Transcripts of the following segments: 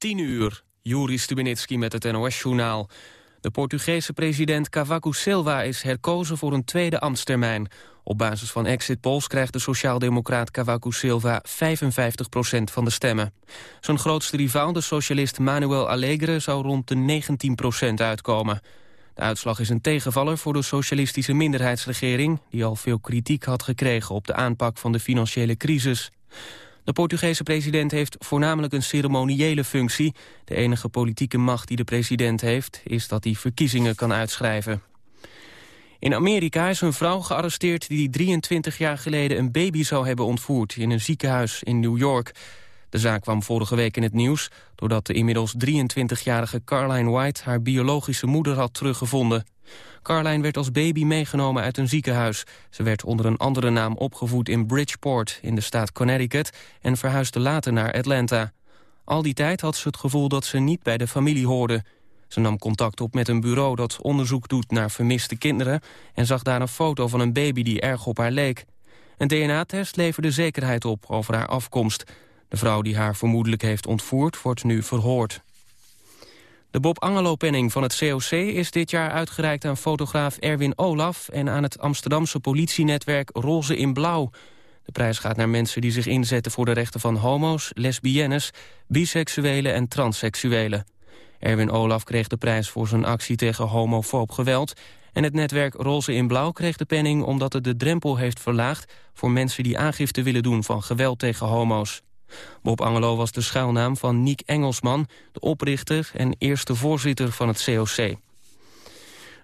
10 uur, Juri Stubenitski met het NOS-journaal. De Portugese president Cavaco Silva is herkozen voor een tweede ambtstermijn. Op basis van exit polls krijgt de sociaaldemocraat Cavaco Silva 55% van de stemmen. Zijn grootste rivaal, de socialist Manuel Alegre, zou rond de 19% uitkomen. De uitslag is een tegenvaller voor de socialistische minderheidsregering... die al veel kritiek had gekregen op de aanpak van de financiële crisis. De Portugese president heeft voornamelijk een ceremoniële functie. De enige politieke macht die de president heeft... is dat hij verkiezingen kan uitschrijven. In Amerika is een vrouw gearresteerd die 23 jaar geleden een baby zou hebben ontvoerd in een ziekenhuis in New York. De zaak kwam vorige week in het nieuws doordat de inmiddels 23-jarige Carline White haar biologische moeder had teruggevonden. Carline werd als baby meegenomen uit een ziekenhuis. Ze werd onder een andere naam opgevoed in Bridgeport in de staat Connecticut en verhuisde later naar Atlanta. Al die tijd had ze het gevoel dat ze niet bij de familie hoorde. Ze nam contact op met een bureau dat onderzoek doet naar vermiste kinderen... en zag daar een foto van een baby die erg op haar leek. Een DNA-test leverde zekerheid op over haar afkomst. De vrouw die haar vermoedelijk heeft ontvoerd wordt nu verhoord. De Bob Angelo-penning van het COC is dit jaar uitgereikt aan fotograaf Erwin Olaf... en aan het Amsterdamse politienetwerk Roze in Blauw. De prijs gaat naar mensen die zich inzetten voor de rechten van homo's, lesbiennes... biseksuelen en transseksuelen. Erwin Olaf kreeg de prijs voor zijn actie tegen homofoob geweld... en het netwerk Roze in Blauw kreeg de penning omdat het de drempel heeft verlaagd... voor mensen die aangifte willen doen van geweld tegen homo's. Bob Angelo was de schuilnaam van Niek Engelsman... de oprichter en eerste voorzitter van het COC.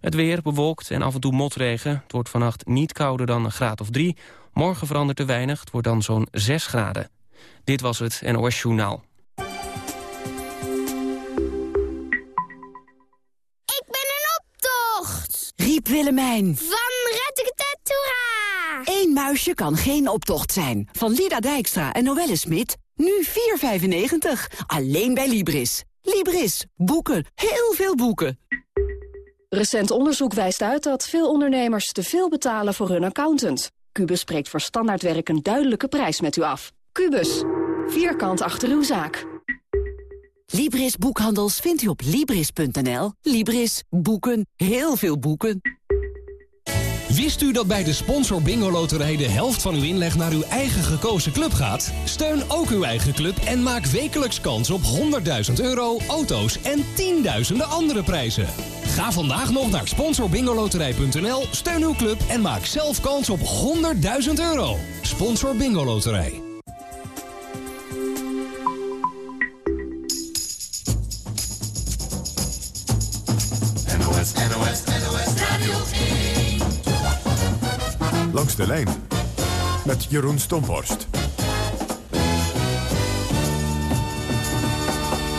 Het weer bewolkt en af en toe motregen. Het wordt vannacht niet kouder dan een graad of drie. Morgen verandert er weinig, het wordt dan zo'n 6 graden. Dit was het NOS Journaal. Ik ben een optocht! Riep Willemijn. Van Retteke Eén muisje kan geen optocht zijn. Van Lida Dijkstra en Noelle Smit. Nu 4,95. Alleen bij Libris. Libris. Boeken. Heel veel boeken. Recent onderzoek wijst uit dat veel ondernemers te veel betalen voor hun accountant. Cubus spreekt voor standaardwerk een duidelijke prijs met u af. Cubus. Vierkant achter uw zaak. Libris Boekhandels vindt u op Libris.nl. Libris. Boeken. Heel veel boeken. Wist u dat bij de Sponsor Bingo Loterij de helft van uw inleg naar uw eigen gekozen club gaat? Steun ook uw eigen club en maak wekelijks kans op 100.000 euro, auto's en tienduizenden andere prijzen. Ga vandaag nog naar sponsorbingoloterij.nl, steun uw club en maak zelf kans op 100.000 euro. Sponsor Bingo Loterij. Langs de lijn met Jeroen Stomhorst.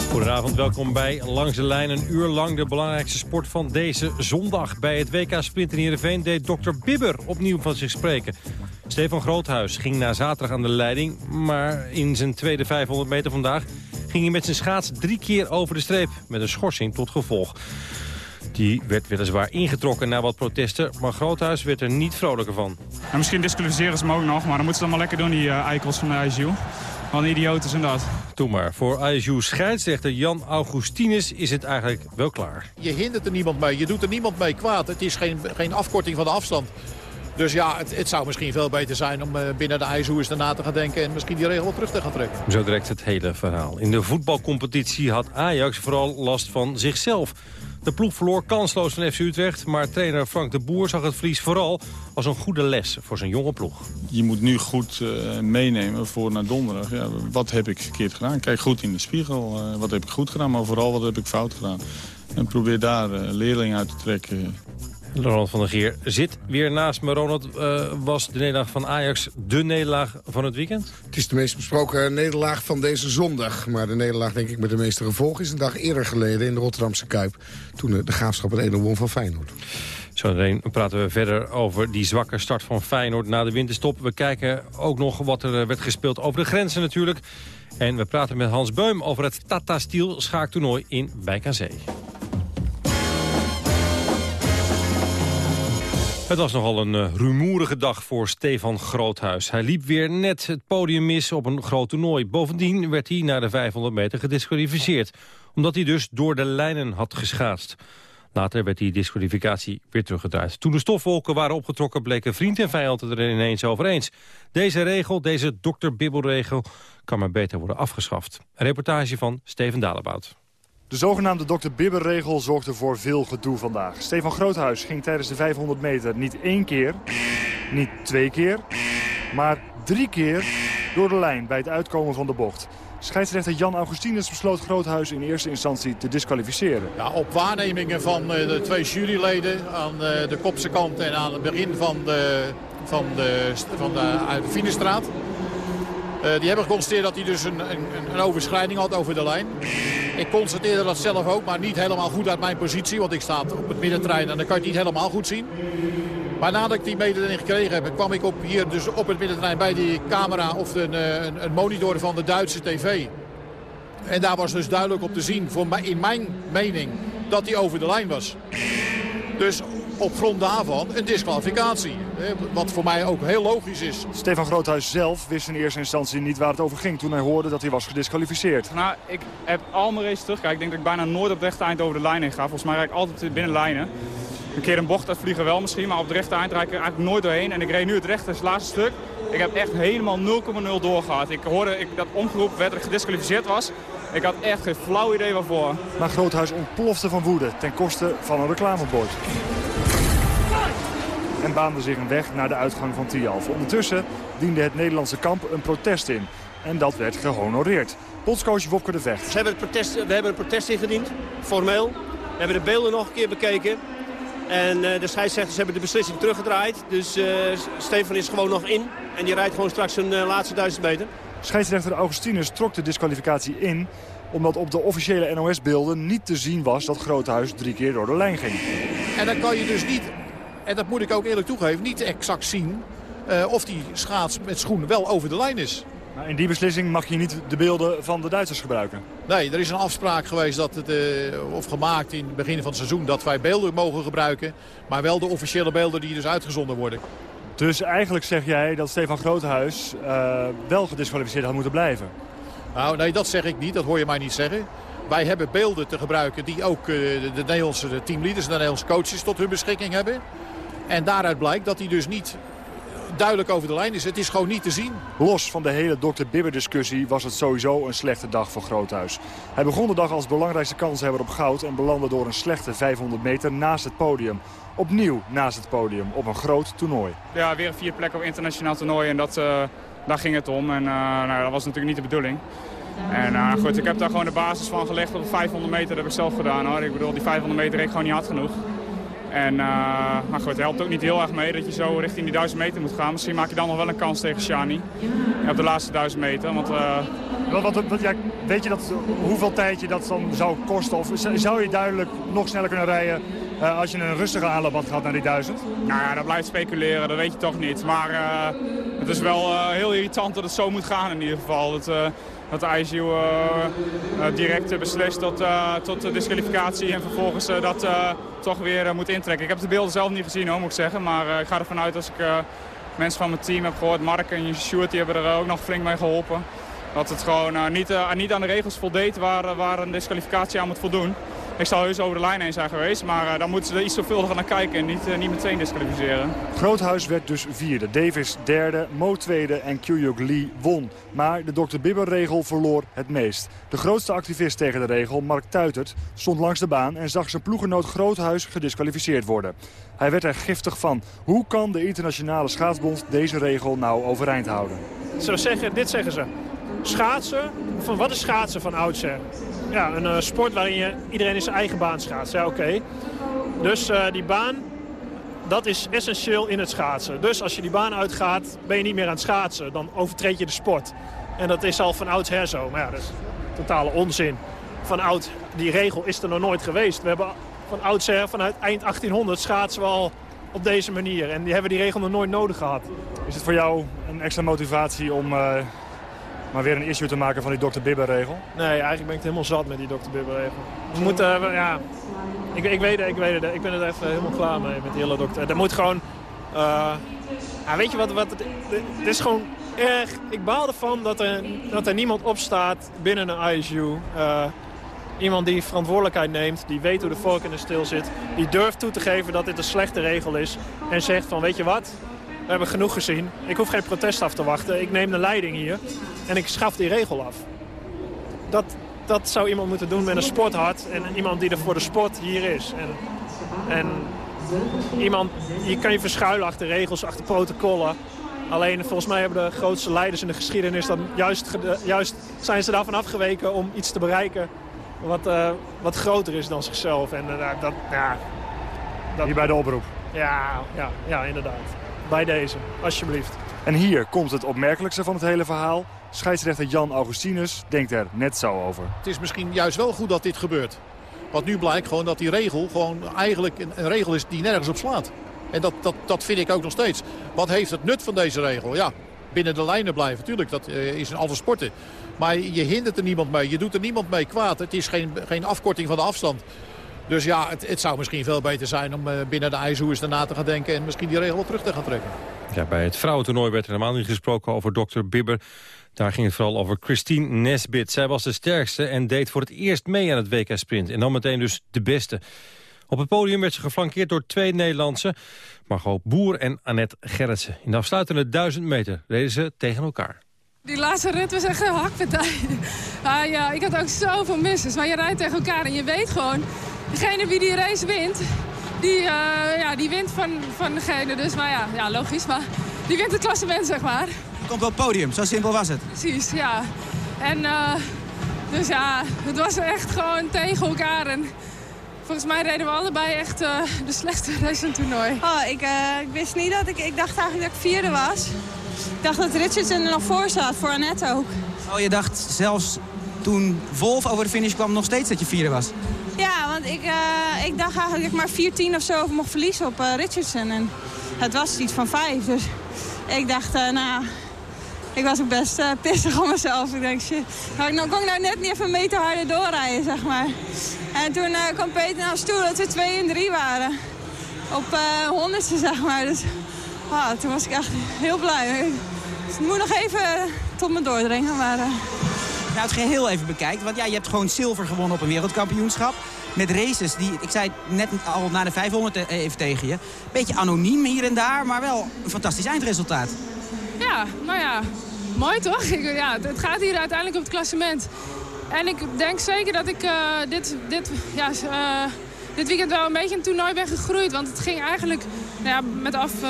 Goedenavond, welkom bij Langs de Lijn. Een uur lang de belangrijkste sport van deze zondag. Bij het WK Sprint in Heerenveen deed Dr. Bibber opnieuw van zich spreken. Stefan Groothuis ging na zaterdag aan de leiding... maar in zijn tweede 500 meter vandaag ging hij met zijn schaats drie keer over de streep... met een schorsing tot gevolg. Die werd weliswaar ingetrokken na wat protesten... maar Groothuis werd er niet vrolijker van. En misschien disqualificeren ze hem ook nog, maar dan moeten ze het allemaal lekker doen, die uh, eikels van de ISU. Wat een idioten zijn dat. Doe maar. Voor ISU scheidsrechter Jan Augustinus is het eigenlijk wel klaar. Je hindert er niemand mee, je doet er niemand mee kwaad. Het is geen, geen afkorting van de afstand. Dus ja, het, het zou misschien veel beter zijn om uh, binnen de ISU eens daarna te gaan denken... en misschien die regel wat terug te gaan trekken. Zo direct het hele verhaal. In de voetbalcompetitie had Ajax vooral last van zichzelf. De ploeg verloor kansloos van FC Utrecht, maar trainer Frank de Boer zag het verlies vooral als een goede les voor zijn jonge ploeg. Je moet nu goed uh, meenemen voor naar donderdag. Ja, wat heb ik verkeerd gedaan? Kijk goed in de spiegel. Uh, wat heb ik goed gedaan, maar vooral wat heb ik fout gedaan? En probeer daar uh, leerling uit te trekken. Ronald van der Geer zit weer naast me. Ronald, uh, was de nederlaag van Ajax de nederlaag van het weekend? Het is de meest besproken nederlaag van deze zondag. Maar de nederlaag denk ik met de meeste gevolgen is een dag eerder geleden in de Rotterdamse Kuip. Toen de graafschap het 1-0 won van Feyenoord. Zo praten we verder over die zwakke start van Feyenoord na de winterstop. We kijken ook nog wat er werd gespeeld over de grenzen natuurlijk. En we praten met Hans Beum over het Tata Steel schaaktoernooi in Wijk aan Zee. Het was nogal een uh, rumoerige dag voor Stefan Groothuis. Hij liep weer net het podium mis op een groot toernooi. Bovendien werd hij na de 500 meter gedisqualificeerd... omdat hij dus door de lijnen had geschaatst. Later werd die disqualificatie weer teruggedraaid. Toen de stofwolken waren opgetrokken bleken vriend en vijand het er ineens over eens. Deze regel, deze Dr. Bibbelregel, kan maar beter worden afgeschaft. Een reportage van Steven Dalebout. De zogenaamde Dr. Bibber-regel zorgde voor veel gedoe vandaag. Stefan Groothuis ging tijdens de 500 meter niet één keer, niet twee keer, maar drie keer door de lijn bij het uitkomen van de bocht. Scheidsrechter Jan Augustinus besloot Groothuis in eerste instantie te disqualificeren. Ja, op waarnemingen van eh, de twee juryleden aan eh, de kopse kant en aan het begin van de, van de, van de. Uh, die hebben geconstateerd dat hij dus een, een, een, overschrijding had over de lijn. Ik constateerde dat zelf ook, maar niet helemaal goed uit mijn positie. Want ik sta op het middentrein en dan kan je het niet helemaal goed zien. Maar nadat ik die mededeling gekregen heb, kwam ik op, hier dus op het middentrein bij die camera of een, een, een monitor van de Duitse tv. En daar was dus duidelijk op te zien, voor in mijn mening, dat hij over de lijn was. Dus op grond daarvan een disqualificatie. Wat voor mij ook heel logisch is. Stefan Groothuis zelf wist in eerste instantie niet waar het over ging... toen hij hoorde dat hij was gedisqualificeerd. Nou, ik heb al mijn races terugkijken. Ik denk dat ik bijna nooit op het rechte eind over de lijn heen ga. Volgens mij rijd ik altijd binnen lijnen. Een keer een bocht uitvliegen wel misschien, maar op het rechte eind rijd ik er eigenlijk nooit doorheen. En ik reed nu het rechte, het laatste stuk. Ik heb echt helemaal 0,0 doorgehad. Ik hoorde ik, dat omgeroepen werd dat ik gedisqualificeerd was. Ik had echt geen flauw idee waarvoor. Maar Groothuis ontplofte van woede ten koste van een reclamebord en baande zich een weg naar de uitgang van Tialf. Ondertussen diende het Nederlandse kamp een protest in. En dat werd gehonoreerd. Bondscoach Wopke de Vecht. Ze hebben het protest, we hebben een protest ingediend, formeel. We hebben de beelden nog een keer bekeken. En uh, de scheidsrechters hebben de beslissing teruggedraaid. Dus uh, Stefan is gewoon nog in. En die rijdt gewoon straks een uh, laatste duizend meter. Scheidsrechter Augustinus trok de disqualificatie in omdat op de officiële NOS-beelden niet te zien was dat Groothuis drie keer door de lijn ging. En dan kan je dus niet en dat moet ik ook eerlijk toegeven, niet exact zien uh, of die schaats met schoenen wel over de lijn is. Nou, in die beslissing mag je niet de beelden van de Duitsers gebruiken. Nee, er is een afspraak geweest dat het, uh, of gemaakt in het begin van het seizoen dat wij beelden mogen gebruiken. Maar wel de officiële beelden die dus uitgezonden worden. Dus eigenlijk zeg jij dat Stefan Groothuis uh, wel gedisqualificeerd had moeten blijven? Nou, nee, dat zeg ik niet. Dat hoor je mij niet zeggen. Wij hebben beelden te gebruiken die ook de Nederlandse teamleaders en de Nederlandse coaches tot hun beschikking hebben. En daaruit blijkt dat hij dus niet duidelijk over de lijn is. Het is gewoon niet te zien. Los van de hele Dr. Bibber-discussie was het sowieso een slechte dag voor Groothuis. Hij begon de dag als belangrijkste kanshebber op goud... en belandde door een slechte 500 meter naast het podium. Opnieuw naast het podium op een groot toernooi. Ja, weer vier plekken op internationaal toernooi en dat, uh, daar ging het om. En uh, nou, dat was natuurlijk niet de bedoeling. En uh, goed, ik heb daar gewoon de basis van gelegd op de 500 meter. Dat heb ik zelf gedaan hoor. Ik bedoel, die 500 meter reed gewoon niet hard genoeg. En, uh, maar goed, het helpt ook niet heel erg mee dat je zo richting die 1000 meter moet gaan. Misschien maak je dan nog wel een kans tegen Shani op de laatste 1000 meter. Want, uh... wat, wat, wat, ja, weet je dat, hoeveel tijd je dat dan zou kosten? Of zou je duidelijk nog sneller kunnen rijden uh, als je een rustige aanloop had gehad naar die 1000? Nou ja, dat blijft speculeren, dat weet je toch niet. Maar het is wel heel irritant dat het zo moet gaan in ieder geval. Dat, dat de ISU uh, uh, direct beslist tot, uh, tot de disqualificatie en vervolgens dat toch weer moet intrekken. Ik heb de beelden zelf niet gezien hoor, moet ik zeggen, maar ik ga ervan uit als ik mensen van mijn team heb gehoord, Mark en Stuart, die hebben er ook nog flink mee geholpen. Dat het gewoon niet, niet aan de regels voldeed waar, waar een disqualificatie aan moet voldoen. Ik zou heus over de lijn heen zijn geweest, maar uh, dan moeten ze er iets zorgvuldiger naar kijken en niet, uh, niet meteen disqualificeren. Groothuis werd dus vierde, Davis derde, Mo tweede en Kyuyuk Lee won. Maar de Dr. Bibber-regel verloor het meest. De grootste activist tegen de regel, Mark Tuitert, stond langs de baan en zag zijn ploegenoot Groothuis gedisqualificeerd worden. Hij werd er giftig van. Hoe kan de internationale schaatsbond deze regel nou overeind houden? Zo zeggen, dit zeggen ze. Schaatsen, van wat is schaatsen van oudsher? Ja, een uh, sport waarin je iedereen in zijn eigen baan schaatst. Ja, oké. Dus uh, die baan, dat is essentieel in het schaatsen. Dus als je die baan uitgaat, ben je niet meer aan het schaatsen. Dan overtreed je de sport. En dat is al van oudsher zo. Maar ja, dat is totale onzin. Van oud, die regel is er nog nooit geweest. We hebben van oudsher, vanuit eind 1800, schaatsen we al op deze manier. En die hebben die regel nog nooit nodig gehad. Is het voor jou een extra motivatie om... Uh Maar weer een issue te maken van die Dr. Bibber-regel? Nee, eigenlijk ben ik het helemaal zat met die Dr. Bibber-regel. We moeten, uh, ja... Ik, ik, weet het, ik weet het. Ik ben er even helemaal klaar mee met die hele dokter. Er moet gewoon... Ja, weet je wat, wat het, het is gewoon erg... Ik baal ervan dat er, dat er niemand opstaat binnen een ISU... Iemand die verantwoordelijkheid neemt, die weet hoe de vork in de stil zit. Die durft toe te geven dat dit een slechte regel is. En zegt van, weet je wat, we hebben genoeg gezien. Ik hoef geen protest af te wachten. Ik neem de leiding hier en ik schaf die regel af. Dat, dat zou iemand moeten doen met een sporthart. En iemand die er voor de sport hier is. En, en iemand, je kan je verschuilen achter regels, achter protocollen. Alleen volgens mij hebben de grootste leiders in de geschiedenis... dan juist, juist zijn ze daarvan afgeweken om iets te bereiken wat, uh, wat groter is dan zichzelf. En uh, dat, ja, dat... Hier bij de oproep? Ja, ja, ja, inderdaad. Bij deze, alsjeblieft. En hier komt het opmerkelijkste van het hele verhaal. Scheidsrechter Jan Augustinus denkt er net zo over. Het is misschien juist wel goed dat dit gebeurt. Want nu blijkt gewoon dat die regel gewoon eigenlijk een, een regel is die nergens op slaat. En dat, dat, dat vind ik ook nog steeds. Wat heeft het nut van deze regel? Ja, binnen de lijnen blijven. Tuurlijk, dat uh, is in alle sporten. Maar je hindert er niemand mee. Je doet er niemand mee kwaad. Het is geen, geen afkorting van de afstand. Dus ja, het, het zou misschien veel beter zijn om uh, binnen de ijshoers daarna te gaan denken... en misschien die regel terug te gaan trekken. Ja, bij het vrouwentoernooi werd er helemaal niet gesproken over dokter Bibber. Daar ging het vooral over Christine Nesbit. Zij was de sterkste en deed voor het eerst mee aan het WK-sprint. En dan meteen dus de beste. Op het podium werd ze geflankeerd door twee Nederlandse. Margot Boer en Annette Gerritsen. In de afsluitende duizend meter reden ze tegen elkaar. Die laatste rit was echt een hakpartij. Ah, ja, ik had ook zoveel misses. Maar je rijdt tegen elkaar en je weet gewoon... degene wie die race wint, die, uh, ja, die wint van, van degene. Dus maar ja, ja, logisch. Maar die wint het klassement, zeg maar. Je komt op het podium, zo simpel was het. Precies, ja. En uh, dus ja, het was echt gewoon tegen elkaar. En volgens mij reden we allebei echt uh, de slechtste race in het toernooi. Oh, ik, ik wist niet dat ik... Ik dacht eigenlijk dat ik vierde was. Ik dacht dat Richardson er nog voor zat, voor Annette ook. Oh, je dacht zelfs toen Wolf over de finish kwam nog steeds dat je vierde was? Ja, want ik, uh, ik dacht eigenlijk dat ik maar 4-10 of zo mocht verliezen op uh, Richardson. En het was iets van 5, dus ik dacht, uh, nou... Ik was ook best pissig om mezelf. Ik denk, shit, nou, nou, kon ik nou net niet even een meter harder doorrijden, zeg maar. En toen kwam Peter naar ons toe dat we 2 en 3 waren. Op honderdste, zeg maar. Dus Ah, toen was ik echt heel blij. Dus het moet nog even tot me doordringen. Maar. Nou, het geheel even bekijkt. Want ja, je hebt gewoon zilver gewonnen op een wereldkampioenschap. Met races die, ik zei net al na de 500 e- even tegen je. Beetje anoniem hier en daar, maar wel een fantastisch eindresultaat. Ja, nou ja, mooi toch? Ja, het gaat hier uiteindelijk op het klassement. En ik denk zeker dat ik uh, dit, dit, ja, uh, dit weekend wel een beetje een toernooi ben gegroeid. Want het ging eigenlijk nou ja, met af, uh,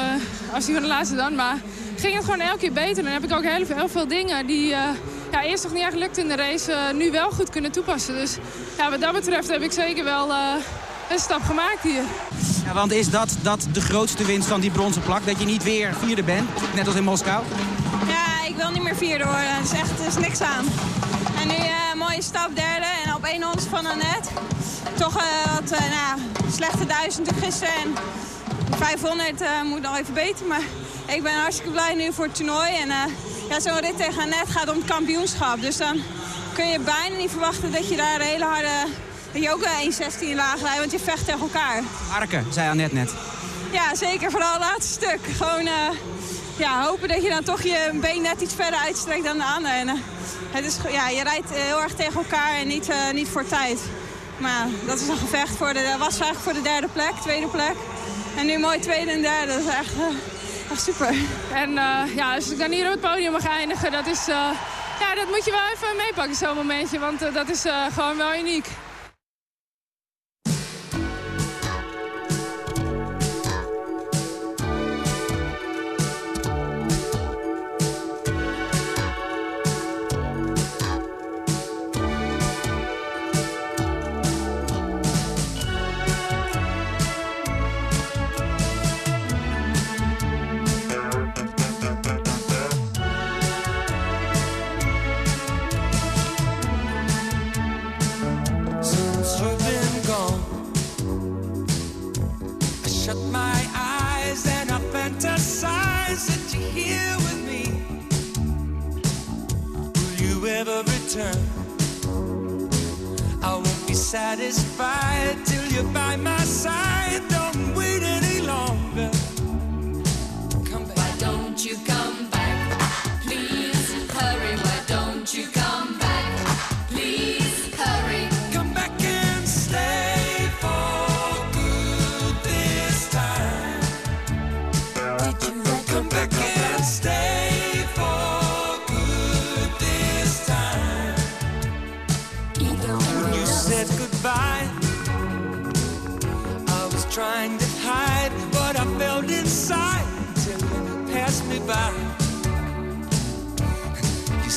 afzien van de laatste dan. Maar ging het gewoon elke keer beter. Dan heb ik ook heel veel, heel veel dingen die ja, eerst nog niet echt lukten in de race... Uh, nu wel goed kunnen toepassen. Dus ja, wat dat betreft heb ik zeker wel een stap gemaakt hier. Ja, want is dat, dat de grootste winst van die bronzen plak? Dat je niet weer vierde bent, net als in Moskou? Ja, ik wil niet meer vierde worden. Er is echt er is niks aan. En nu een mooie stap derde en op één ons van Annette. Toch wat nou, slechte duizend gisteren. En 500 uh, moet nog even beter, maar ik ben hartstikke blij nu voor het toernooi. En uh, ja, zo'n rit tegen Annette gaat om het kampioenschap. Dus dan kun je bijna niet verwachten dat je daar een hele harde... Dat je ook 1,16 laag rijdt, want je vecht tegen elkaar. Arke, zei Annette net. Ja, zeker. Vooral het laatste stuk. Gewoon uh, ja, hopen dat je dan toch je been net iets verder uitstrekt dan de ander. En, het is, ja, je rijdt heel erg tegen elkaar en niet, niet voor tijd. Maar dat is een gevecht voor de, was eigenlijk voor de derde plek, tweede plek. En nu mooi tweede en derde. Dat is echt, super. En uh, ja, als ik dan hier op het podium mag eindigen, dat is... Uh, ja, dat moet je wel even meepakken, zo'n momentje. Want dat is gewoon wel uniek.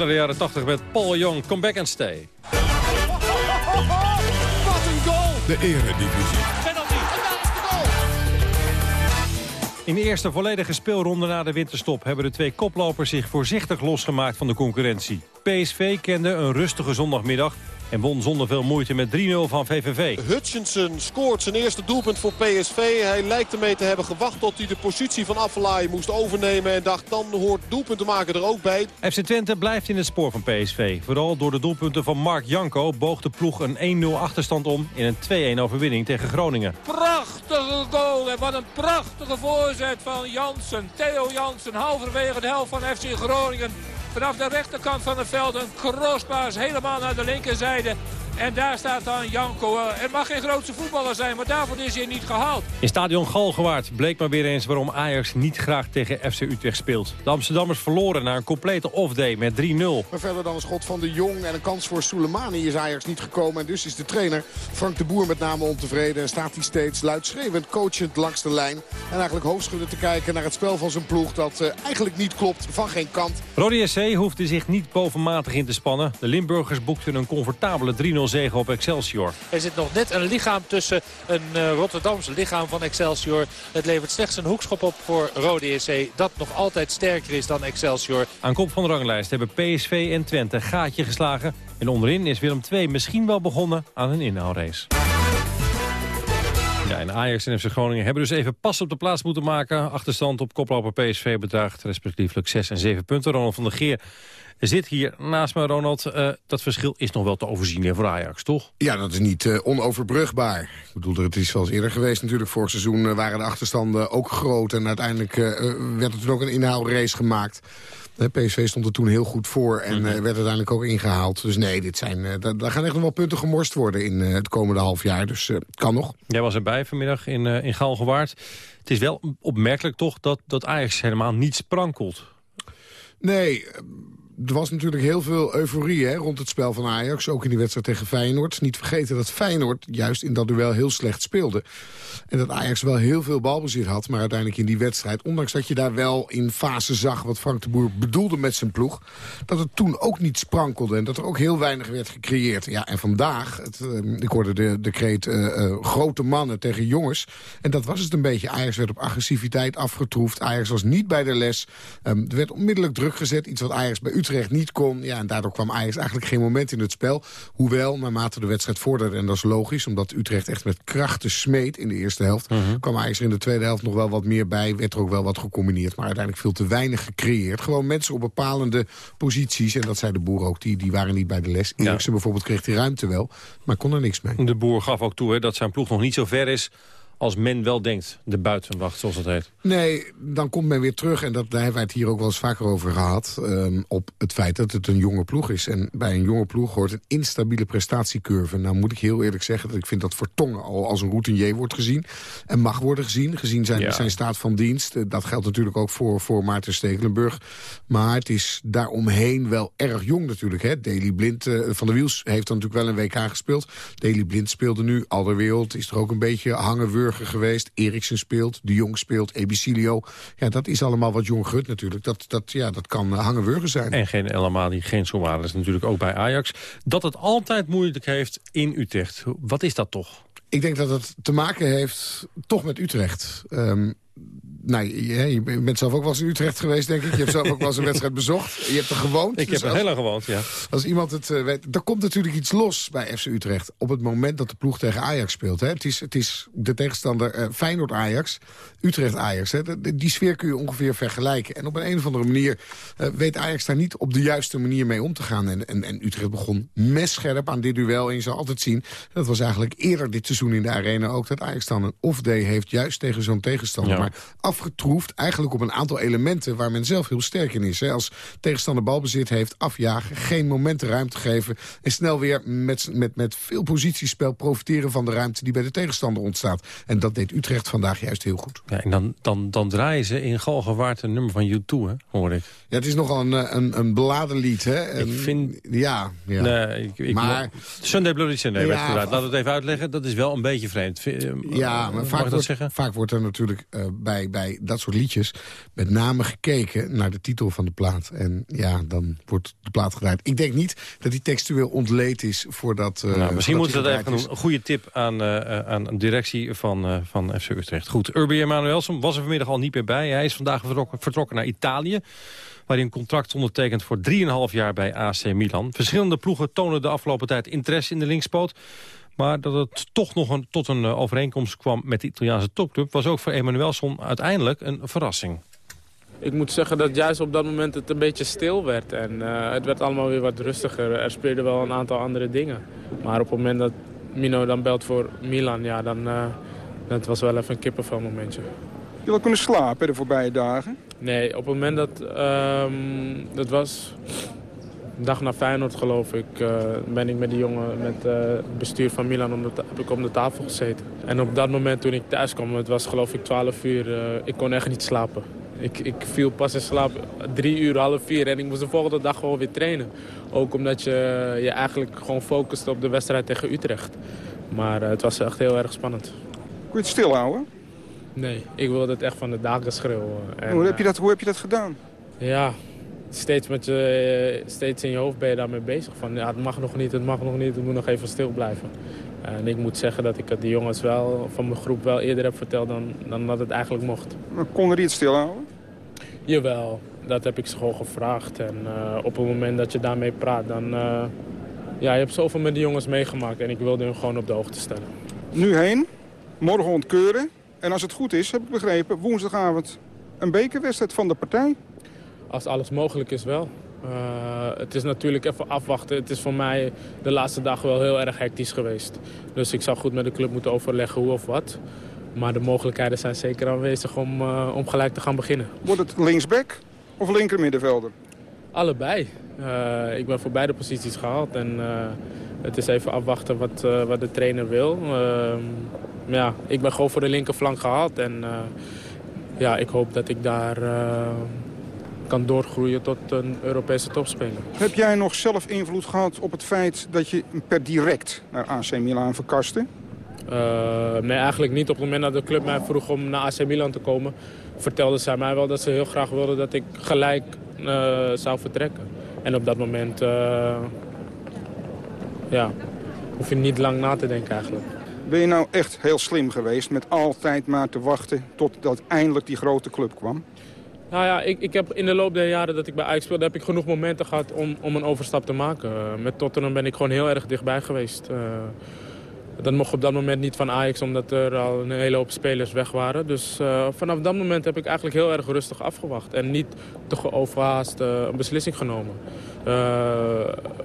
naar de jaren 80 met Paul Young. Come back and stay. Wat een goal! De eredivisie. Penalty. En daar is de goal. In de eerste volledige speelronde na de winterstop... hebben de twee koplopers zich voorzichtig losgemaakt van de concurrentie. PSV kende een rustige zondagmiddag... en won zonder veel moeite met 3-0 van VVV. Hutchinson scoort zijn eerste doelpunt voor PSV. Hij lijkt ermee te hebben gewacht tot hij de positie van Affelaai moest overnemen. En dacht, dan hoort doelpunten maken er ook bij. FC Twente blijft in het spoor van PSV. Vooral door de doelpunten van Mark Janko boog de ploeg een 1-0 achterstand om... in een 2-1 overwinning tegen Groningen. Prachtige goal en wat een prachtige voorzet van Jansen. Theo Jansen, halverwege de helft van FC Groningen. Vanaf de rechterkant van het veld een crosspaas helemaal naar de linkerzijde. En daar staat dan Janko. Eh, Het mag geen grootste voetballer zijn, maar daarvoor is hij niet gehaald. In stadion Galgenwaard bleek maar weer eens waarom Ajax niet graag tegen FC Utrecht speelt. De Amsterdammers verloren na een complete off-day met 3-0. Maar verder dan een schot van de Jong en een kans voor Soleimani is Ajax niet gekomen. En dus is de trainer Frank de Boer met name ontevreden. En staat hij steeds luidschreeuwend, coachend langs de lijn. En eigenlijk hoofdschudden te kijken naar het spel van zijn ploeg. Dat eh, eigenlijk niet klopt van geen kant. Rode SC hoefde zich niet bovenmatig in te spannen. De Limburgers boekten een comfortabele 3-0 zege op Excelsior. Er zit nog net een lichaam tussen een uh, Rotterdamse lichaam van Excelsior. Het levert slechts een hoekschop op voor Rode SC. Dat nog altijd sterker is dan Excelsior. Aan kop van de ranglijst hebben PSV en Twente een gaatje geslagen. En onderin is Willem II misschien wel begonnen aan een inhaalrace. Ja, en Ajax en FC Groningen hebben dus even pas op de plaats moeten maken. Achterstand op koploper PSV bedraagt respectievelijk 6 en 7 punten. Ronald van der Geer zit hier naast me, Ronald. Eh, dat verschil is nog wel te overzien voor Ajax, toch? Ja, dat is niet eh, onoverbrugbaar. Ik bedoel, het is wel eens eerder geweest natuurlijk. Vorig seizoen eh, waren de achterstanden ook groot. En uiteindelijk werd er toen ook een inhaalrace gemaakt. De PSV stond er toen heel goed voor en eh, werd uiteindelijk ook ingehaald. Dus nee, dit zijn, daar, daar gaan echt nog wel punten gemorst worden in het komende half jaar. Dus kan nog. Jij was erbij vanmiddag in, eh in Galgenwaard. Het is wel opmerkelijk toch dat, dat Ajax helemaal niet sprankelt. Nee, er was natuurlijk heel veel euforie hè, rond het spel van Ajax. Ook in die wedstrijd tegen Feyenoord. Niet vergeten dat Feyenoord juist in dat duel heel slecht speelde. En dat Ajax wel heel veel balbezit had. Maar uiteindelijk in die wedstrijd, ondanks dat je daar wel in fase zag... wat Frank de Boer bedoelde met zijn ploeg... dat het toen ook niet sprankelde. En dat er ook heel weinig werd gecreëerd. Ja, en vandaag, het, eh, ik hoorde de, de kreet eh, eh, grote mannen tegen jongens. En dat was het een beetje. Ajax werd op agressiviteit afgetroefd. Ajax was niet bij de les. Ehm, er werd onmiddellijk druk gezet. Iets wat Ajax bij Utrecht niet kon. Ja, en daardoor kwam Ajax eigenlijk geen moment in het spel. Hoewel, naarmate de wedstrijd vorderde, en dat is logisch... omdat Utrecht echt met krachten smeet in de eerste helft... kwam Ajax er in de tweede helft nog wel wat meer bij. Werd er ook wel wat gecombineerd. Maar uiteindelijk veel te weinig gecreëerd. Gewoon mensen op bepalende posities. En dat zei de boer ook, die, die waren niet bij de les. Eriksen bijvoorbeeld kreeg die ruimte wel, maar kon er niks mee. De boer gaf ook toe hè, dat zijn ploeg nog niet zo ver is als men wel denkt. De buitenwacht, zoals dat heet. Nee, dan komt men weer terug, en dat, daar hebben wij het hier ook wel eens vaker over gehad... ehm, op het feit dat het een jonge ploeg is. En bij een jonge ploeg hoort een instabiele prestatiecurve. Nou moet ik heel eerlijk zeggen dat ik vind dat Vertongen al als een routinier wordt gezien. En mag worden gezien, gezien zijn, Ja. zijn staat van dienst. Eh, Dat geldt natuurlijk ook voor, voor Maarten Stekelenburg. Maar het is daaromheen wel erg jong natuurlijk. Hè? Daley Blind eh, van de Wiels heeft dan natuurlijk wel een WK gespeeld. Daley Blind speelde nu, Alderwereld is er ook een beetje geweest. Eriksen speelt, De Jong speelt, Ebicilio. Ja, dat is allemaal wat jong gut natuurlijk. Dat, dat, ja, dat kan uh, hangenwurger zijn. En geen El Amadi, geen Suarez natuurlijk ook bij Ajax. Dat het altijd moeilijk heeft in Utrecht. Wat is dat toch? Ik denk dat het te maken heeft toch met Utrecht. Ehm, nou, je, je bent zelf ook wel eens in Utrecht geweest, denk ik. Je hebt zelf ook wel eens een wedstrijd bezocht. Je hebt er gewoond. Ik Dus heb er als- heel lang gewoond, ja. Als iemand het eh, weet, er komt natuurlijk iets los bij FC Utrecht... op het moment dat de ploeg tegen Ajax speelt. Hè. Het, is, het is de tegenstander eh, Feyenoord-Ajax, Utrecht-Ajax. Die sfeer kun je ongeveer vergelijken. En op een, een of andere manier eh, weet Ajax daar niet op de juiste manier mee om te gaan. En, en, en Utrecht begon messcherp aan dit duel. En je zal altijd zien, dat was eigenlijk eerder dit seizoen in de arena ook... dat Ajax dan een off-day heeft, juist tegen zo'n tegenstander. Ja. Maar afgetroefd eigenlijk op een aantal elementen... waar men zelf heel sterk in is. Hè. Als tegenstander balbezit heeft, afjagen, geen momenten ruimte geven... en snel weer met, met, met veel positiespel profiteren van de ruimte... die bij de tegenstander ontstaat. En dat deed Utrecht vandaag juist heel goed. ja en dan, dan, dan draaien ze in Galgenwaard een nummer van U2, hè, hoor ik. Ja, het is nogal een, eh, een, een beladen lied, hè? Ik vind... Ja, ja. Nee, ik, ik Maar- Sunday Bloody Sunday werd Ja, gedraaid. Laten we het even uitleggen. Dat is wel een beetje vreemd. Eh, Ja, maar vaak dat wordt, zeggen? vaak wordt er natuurlijk eh, bij, bij dat soort liedjes... met name gekeken naar de titel van de plaat. En ja, dan wordt de plaat gedraaid. Ik denk niet dat die textueel ontleed is voordat... eh, Nou, misschien moeten we dat even doen. Een goede tip aan, eh, aan de directie van, eh, van FC Utrecht. Goed, Urbi Emanuelson was er vanmiddag al niet meer bij. Hij is vandaag vertrokken, vertrokken naar Italië. Waar hij een contract ondertekent voor 3,5 jaar bij AC Milan. Verschillende ploegen tonen de afgelopen tijd interesse in de linkspoot. Maar dat het toch nog een, tot een eh, overeenkomst kwam met de Italiaanse topclub... was ook voor Emanuelson uiteindelijk een verrassing. Ik moet zeggen dat juist op dat moment het een beetje stil werd. En eh, het werd allemaal weer wat rustiger. Er speelden wel een aantal andere dingen. Maar op het moment dat Mino dan belt voor Milan, ja, dan eh dat was wel even een kippenvel momentje. Heb je wel kunnen slapen de voorbije dagen? Nee, op het moment dat... ehm, dat was een dag na Feyenoord geloof ik. eh, ben ik met die jongen, met eh, het bestuur van Milan, om de heb ik om de tafel gezeten. En op dat moment toen ik thuis kwam, het was geloof ik 12 uur, eh, ik kon echt niet slapen. Ik, ik viel pas in slaap drie uur, half vier en ik moest de volgende dag gewoon weer trainen. Ook omdat je je eigenlijk gewoon focust op de wedstrijd tegen Utrecht. Maar het was echt heel erg spannend. Kun je het stilhouden? Nee, ik wilde het echt van de daken schreeuwen. En, hoe, heb je dat, hoe heb je dat gedaan? ja, steeds, met je, steeds in je hoofd ben je daarmee bezig. Van, ja, het mag nog niet, het mag nog niet, het moet nog even stil blijven. En ik moet zeggen dat ik het de jongens wel, van mijn groep wel eerder heb verteld dan, dan dat het eigenlijk mocht. Maar Konden die het stilhouden? Jawel, dat heb ik ze gewoon gevraagd. En eh, op het moment dat je daarmee praat, dan... eh, ja, je hebt zoveel met die jongens meegemaakt en ik wilde hun gewoon op de hoogte stellen. Nu heen? Morgen ontkeuren. En als het goed is, heb ik begrepen, woensdagavond een bekerwedstrijd van de partij. Als alles mogelijk is wel. Eh, het is natuurlijk even afwachten. Het is voor mij de laatste dag wel heel erg hectisch geweest. Dus ik zou goed met de club moeten overleggen hoe of wat. Maar de mogelijkheden zijn zeker aanwezig om, eh, om gelijk te gaan beginnen. Wordt het linksback of linkermiddenvelder? Allebei. Eh, ik ben voor beide posities gehaald. En het is even afwachten wat, wat de trainer wil. Ehm, ja, ik ben gewoon voor de linkerflank gehaald. En ja, ik hoop dat ik daar kan doorgroeien tot een Europese topspeler. Heb jij nog zelf invloed gehad op het feit dat je per direct naar AC Milan verkaste? Eh, nee, eigenlijk niet. Op het moment dat de club mij vroeg om naar AC Milan te komen... vertelden zij mij wel dat ze heel graag wilden dat ik gelijk eh, zou vertrekken. En op dat moment eh, ja, hoef je niet lang na te denken eigenlijk. Ben je nou echt heel slim geweest met altijd maar te wachten totdat eindelijk die grote club kwam? Nou ja, ik, ik heb in de loop der jaren dat ik bij Ajax speelde... heb ik genoeg momenten gehad om, om een overstap te maken. Eh, met Tottenham ben ik gewoon heel erg dichtbij geweest. Eh, dat mocht op dat moment niet van Ajax, omdat er al een hele hoop spelers weg waren. Dus eh, vanaf dat moment heb ik eigenlijk heel erg rustig afgewacht. En niet te geoverhaast een beslissing genomen.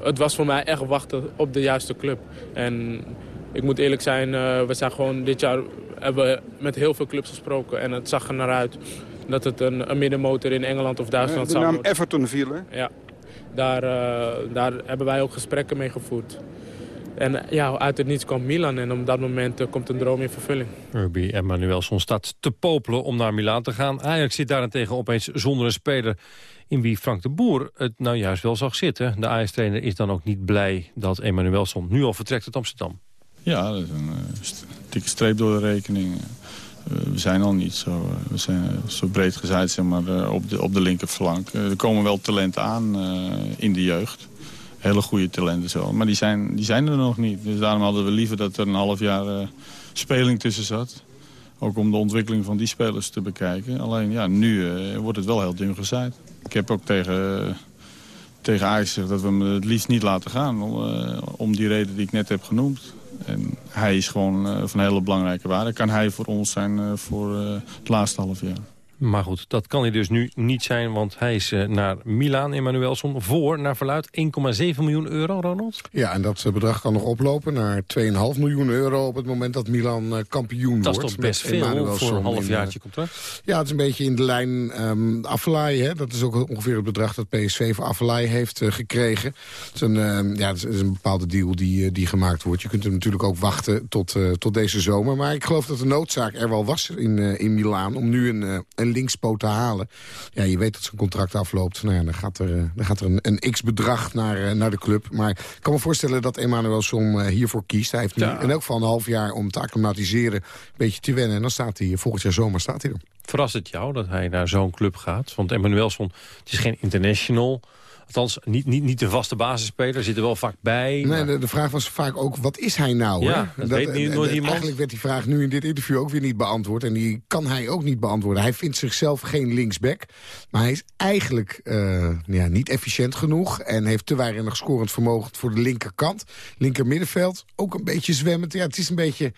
Het was voor mij echt wachten op de juiste club. En ik moet eerlijk zijn, we zijn gewoon dit jaar hebben we met heel veel clubs gesproken. En het zag er naar uit dat het een, een middenmotor in Engeland of Duitsland de zou naam worden. Everton viel, hè? Ja, daar, eh, daar hebben wij ook gesprekken mee gevoerd. En ja, uit het niets kwam Milan en op dat moment eh, komt een droom in vervulling. Herbie Emmanuelson staat te popelen om naar Milaan te gaan. Ajax zit daarentegen opeens zonder een speler in wie Frank de Boer het nou juist wel zag zitten. De Ajax-trainer is dan ook niet blij dat Emmanuelson nu al vertrekt uit Amsterdam. Ja, dat is een eh, dikke streep door de rekening. Eh, we zijn al niet zo, eh, we zijn, zo breed gezaaid zeg maar, op, de, op de linkerflank. Er komen wel talenten aan in de jeugd. Hele goede talenten zo. Maar die zijn, die zijn er nog niet. Dus daarom hadden we liever dat er een half jaar speling tussen zat. Ook om de ontwikkeling van die spelers te bekijken. Alleen ja, nu wordt het wel heel dun gezaaid. Ik heb ook tegen, eh, tegen Ajax gezegd dat we hem het liefst niet laten gaan. Om die reden die ik net heb genoemd. En hij is gewoon eh, van hele belangrijke waarde. Kan hij voor ons zijn eh, voor eh, het laatste half jaar. Maar goed, dat kan hij dus nu niet zijn, want hij is eh, naar Milaan, Emmanuelson, voor, naar verluid, 1,7 miljoen euro, Ronald. Ja, en dat eh, bedrag kan nog oplopen naar 2,5 miljoen euro... op het moment dat Milan eh, kampioen Dat is wordt. toch best veel voor een halfjaartje contract? Ja, het is een beetje in de lijn um. Hè? Dat is ook ongeveer het bedrag dat PSV voor Affelay heeft uh, gekregen. Het is, een, uh, ja, het is een bepaalde deal die, uh, die gemaakt wordt. Je kunt hem natuurlijk ook wachten tot, tot deze zomer. Maar ik geloof dat de noodzaak er wel was in, in Milaan... om nu een, een linkspoot te halen. Ja, je weet dat zijn contract afloopt. Nou ja, dan gaat er, uh, dan gaat er een, een x-bedrag naar, uh, naar de club. Maar ik kan me voorstellen dat Emmanuelson uh, hiervoor kiest. Hij heeft nu ja. in elk geval een half jaar om te acclimatiseren... een beetje te wennen. En dan staat hij volgend jaar zomer staat hij er. Verrast het jou dat hij naar zo'n club gaat? Want Emmanuelson, het is geen international... Althans, niet, niet, niet de vaste basisspeler, zit er wel vaak bij. Nee, maar... de, de, vraag was vaak ook, wat is hij nou? Ja, dat, dat weet niet, nooit iemand. Eigenlijk werd die vraag nu in dit interview ook weer niet beantwoord. En die kan hij ook niet beantwoorden. Hij vindt zichzelf geen linksback. Maar hij is eigenlijk uh, ja, niet efficiënt genoeg. En heeft te weinig scorend vermogen voor de linkerkant. Linker middenveld, ook een beetje zwemmend. Ja, het is een beetje...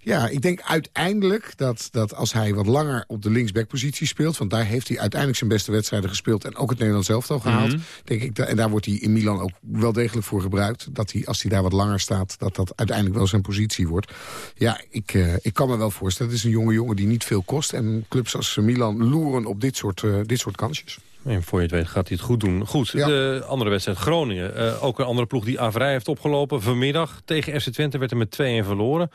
Ja, ik denk uiteindelijk dat, dat als hij wat langer op de linksbackpositie speelt... want daar heeft hij uiteindelijk zijn beste wedstrijden gespeeld... en ook het Nederlands elftal gehaald... Mm -hmm denk ik, en daar wordt hij in Milan ook wel degelijk voor gebruikt. Dat hij, als hij daar wat langer staat, dat dat uiteindelijk wel zijn positie wordt. Ja, ik, uh, ik kan me wel voorstellen. Het is een jonge jongen die niet veel kost. En clubs als Milan loeren op dit soort, uh, dit soort kansjes. En voor je het weet gaat hij het goed doen. Goed, ja. de andere wedstrijd Groningen. Uh, ook een andere ploeg die averij heeft opgelopen. Vanmiddag tegen FC Twente werd er met 2-1 verloren.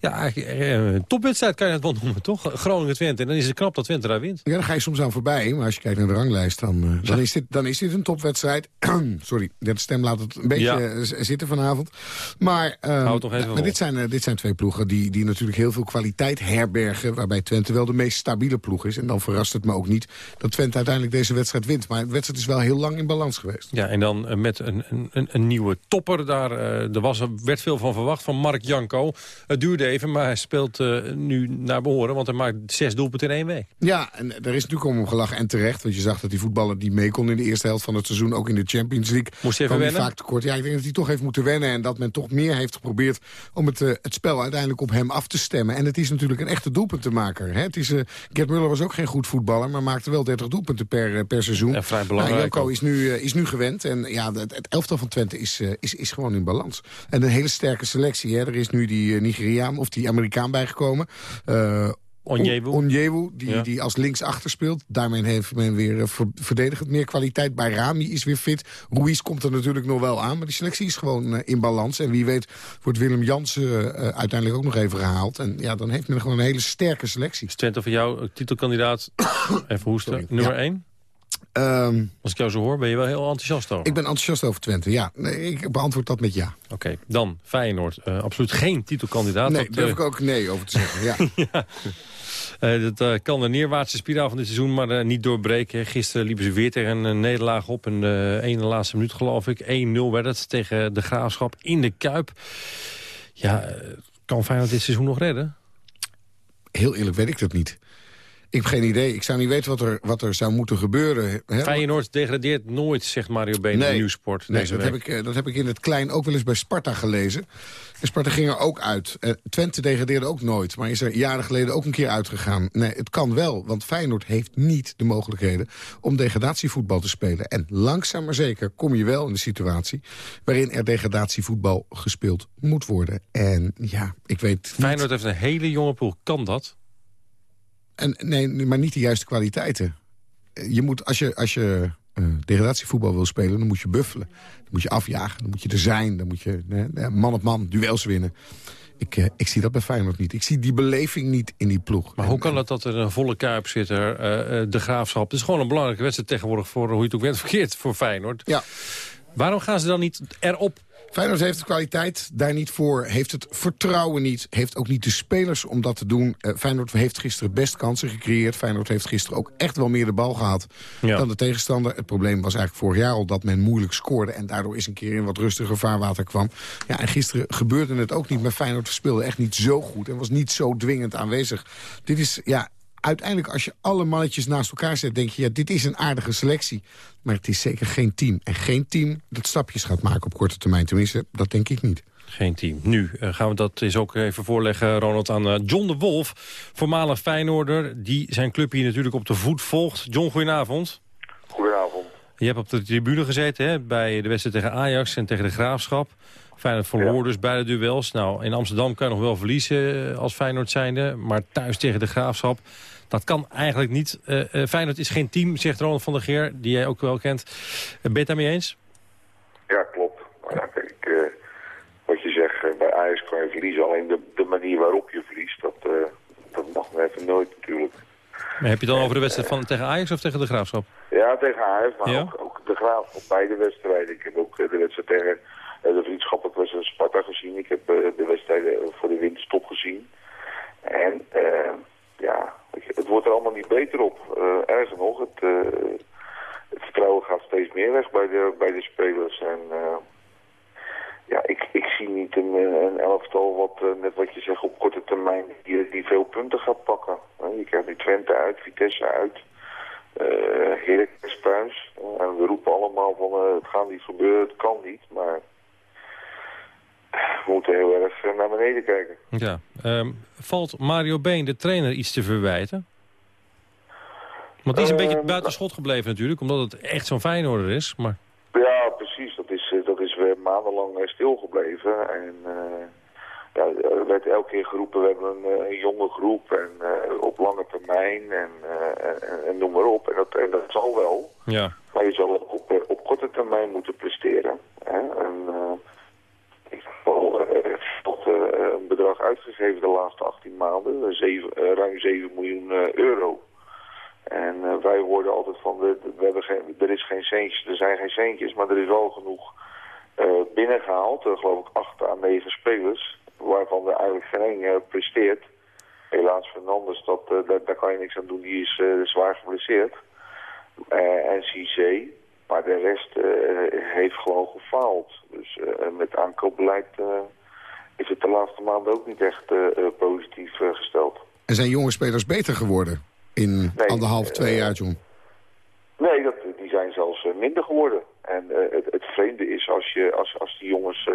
Ja, eigenlijk een topwedstrijd kan je het wel noemen, toch? Groningen-Twente. En dan is het knap dat Twente daar wint. Ja, daar ga je soms aan voorbij. Maar als je kijkt naar de ranglijst, dan, uh, dan, is, dit, dan is dit een topwedstrijd. Sorry, de stem laat het een beetje ja. zitten vanavond. Maar, uh, toch even maar dit, zijn, uh, dit zijn twee ploegen die, die natuurlijk heel veel kwaliteit herbergen. Waarbij Twente wel de meest stabiele ploeg is. En dan verrast het me ook niet dat Twente uiteindelijk deze wedstrijd wint. Maar de wedstrijd is wel heel lang in balans geweest. Ja, en dan eh, met een, een, een nieuwe topper. Daar, er was, werd veel van verwacht van Mark Janko. Het duurde even, maar hij speelt eh, nu naar behoren... want hij maakt zes doelpunten in één week. Ja, en er is natuurlijk om gelachen en terecht. Want je zag dat die voetballer die mee kon in de eerste helft van het seizoen... ook in de Champions League. Moest hij even vaak tekort. Ja, ik denk dat hij toch heeft moeten wennen. En dat men toch meer heeft geprobeerd om het, eh, het spel uiteindelijk op hem af te stemmen. En het is natuurlijk een echte doelpuntenmaker. Hè? Het is, eh, Gerd Muller was ook geen goed voetballer... maar maakte wel 30 doelpunten per, per seizoen. En vrij belangrijk Nou, ook. is nu, is nu gewend. En ja, het, het elftal van Twente is, is, is gewoon in balans. En een hele sterke selectie. Hè? Er is nu die Nigeriaan of die Amerikaan bijgekomen. Eh Onyewu. Onyewu, die, Ja. die als linksachter speelt. Daarmee heeft men weer eh, ver- verdedigend meer kwaliteit. Bij Rami is weer fit. Ruiz komt er natuurlijk nog wel aan. Maar die selectie is gewoon eh, in balans. En wie weet wordt Willem Jansen uiteindelijk ook nog even gehaald. En ja, dan heeft men gewoon een hele sterke selectie. Is Twente voor jou titelkandidaat, even hoesten, nummer Ja. Ehm, Als ik jou zo hoor, ben je wel heel enthousiast over. ik ben enthousiast over Twente, ja. Nee, ik beantwoord dat met ja. Oké, dan Feyenoord. Eh, absoluut geen titelkandidaat. Nee, Dat, durf ik ook nee over te zeggen, ja. ja. Eh, dat eh, kan de neerwaartse spiraal van dit seizoen maar niet doorbreken. Gisteren liepen ze weer tegen een nederlaag op. In de ene laatste minuut geloof ik. 1-0 werd het tegen de Graafschap in de Kuip. Ja, kan Feyenoord dit seizoen nog redden? Heel eerlijk weet ik dat niet. Ik heb geen idee. Ik zou niet weten wat er, wat er zou moeten gebeuren. Hè? Feyenoord degradeert nooit, zegt Mario Been in Nieuwsport. Nee, dat week. heb, ik, eh, dat heb ik in het klein ook wel eens bij Sparta gelezen. En Sparta ging er ook uit. Eh, Twente degradeerde ook nooit, maar is er jaren geleden ook een keer uitgegaan. Nee, het kan wel, want Feyenoord heeft niet de mogelijkheden... om degradatievoetbal te spelen. En langzaam maar zeker kom je wel in de situatie... waarin er degradatievoetbal gespeeld moet worden. En ja, ik weet niet... Feyenoord heeft een hele jonge ploeg. Kan dat? En, nee, maar niet de juiste kwaliteiten. Eh, Je moet, als je, als je eh, degradatievoetbal wil spelen, dan moet je buffelen. Dan moet je afjagen, dan moet je er zijn. Dan moet je man op man duels winnen. Ik, eh, ik zie dat bij Feyenoord niet. Ik zie die beleving niet in die ploeg. Maar hoe kan het dat er een volle kuip zit er, de Graafschap? Het is gewoon een belangrijke wedstrijd tegenwoordig... voor hoe je het ook bent verkeerd voor Feyenoord. Ja. Waarom gaan ze dan niet erop? Feyenoord heeft de kwaliteit daar niet voor, heeft het vertrouwen niet... heeft ook niet de spelers om dat te doen. Eh, Feyenoord heeft gisteren best kansen gecreëerd. Feyenoord heeft gisteren ook echt wel meer de bal gehad Ja. dan de tegenstander. Het probleem was eigenlijk vorig jaar al dat men moeilijk scoorde... en daardoor eens een keer in wat rustiger vaarwater kwam. Ja, en gisteren gebeurde het ook niet, maar Feyenoord speelde echt niet zo goed... en was niet zo dwingend aanwezig. Dit is, ja, uiteindelijk als je alle mannetjes naast elkaar zet... denk je, ja, dit is een aardige selectie. Maar het is zeker geen team. En geen team dat stapjes gaat maken op korte termijn. Tenminste, dat denk ik niet. Geen team. Nu eh, gaan we dat eens ook even voorleggen, Ronald, aan eh, John de Wolf. Voormalig Feyenoorder, die zijn club hier natuurlijk op de voet volgt. John, goedenavond. Je hebt op de tribune gezeten hè, bij de wedstrijd tegen Ajax en tegen de Graafschap. Feyenoord verloor dus beide duels. Nou, in Amsterdam kan je nog wel verliezen eh, als Feyenoord zijnde. Maar thuis tegen de Graafschap, dat kan eigenlijk niet. Eh, Feyenoord is geen team, zegt Ronald van der Geer, die jij ook wel kent. Ben je het daarmee eens? Ja, klopt. Maar ja, kijk, eh, wat je zegt, bij Ajax kan je verliezen. Alleen de, de manier waarop je verliest, dat, dat mag me even nooit natuurlijk. Maar heb je het dan over de wedstrijd van, tegen Ajax of tegen de Graafschap? Ja, tegen Ajax, maar Ja? ook, ook de Graaf op beide wedstrijden. Ik heb ook eh, de wedstrijd tegen eh, de vriendschappelijke wedstrijd Sparta gezien. Ik heb eh, de wedstrijden voor de winterstop gezien. En ja, het wordt er allemaal niet beter op. Eh, erger nog, het, het vertrouwen gaat steeds meer weg bij de, bij de spelers. En ja, ik, ik zie niet een, eh, een elftal wat, eh, net wat je zegt, op korte termijn die, die veel punten gaat pakken. Eh, Je krijgt nu Twente uit, Vitesse uit, eh Heracles thuis. Eh, en we roepen allemaal van eh, het gaat niet gebeuren, het kan niet. Maar we moeten heel erg eh, naar beneden kijken. Ja. Ehm, valt Mario Been, de trainer, iets te verwijten? Want die is een beetje Ehm, buiten schot gebleven natuurlijk, omdat het echt zo'n Feyenoorder is. Maar Ja, precies. Dat is, eh, dat is weer maandenlang eh, stilgebleven. En eh, ja, er werd elke keer geroepen, we hebben een, eh, een jonge groep en op lange termijn en, en, en noem maar op. En dat, en dat zal wel. ja. Maar je zal ook op, op korte termijn moeten presteren. Hè? En, ik heb al tot een bedrag uitgegeven de laatste 18 maanden. zeven- ruim 7 miljoen euro. En wij hoorden altijd van, we, we hebben geen, er is geen centjes, er zijn geen centjes, maar er is wel genoeg binnengehaald. Eh, geloof ik 8 à 9 spelers, waarvan er eigenlijk geen eh, presteert. Helaas Fernandes, dat, eh, daar, daar kan je niks aan doen, die is zwaar geblesseerd. En CC, maar de rest heeft gewoon gefaald. Dus met aankoopbeleid is het de laatste maanden ook niet echt positief gesteld. En zijn jonge spelers beter geworden in Nee, anderhalf, twee jaar, John? Nee, dat, zijn zelfs eh, minder geworden. En eh, het, het vreemde is als, je, als, als die jongens eh,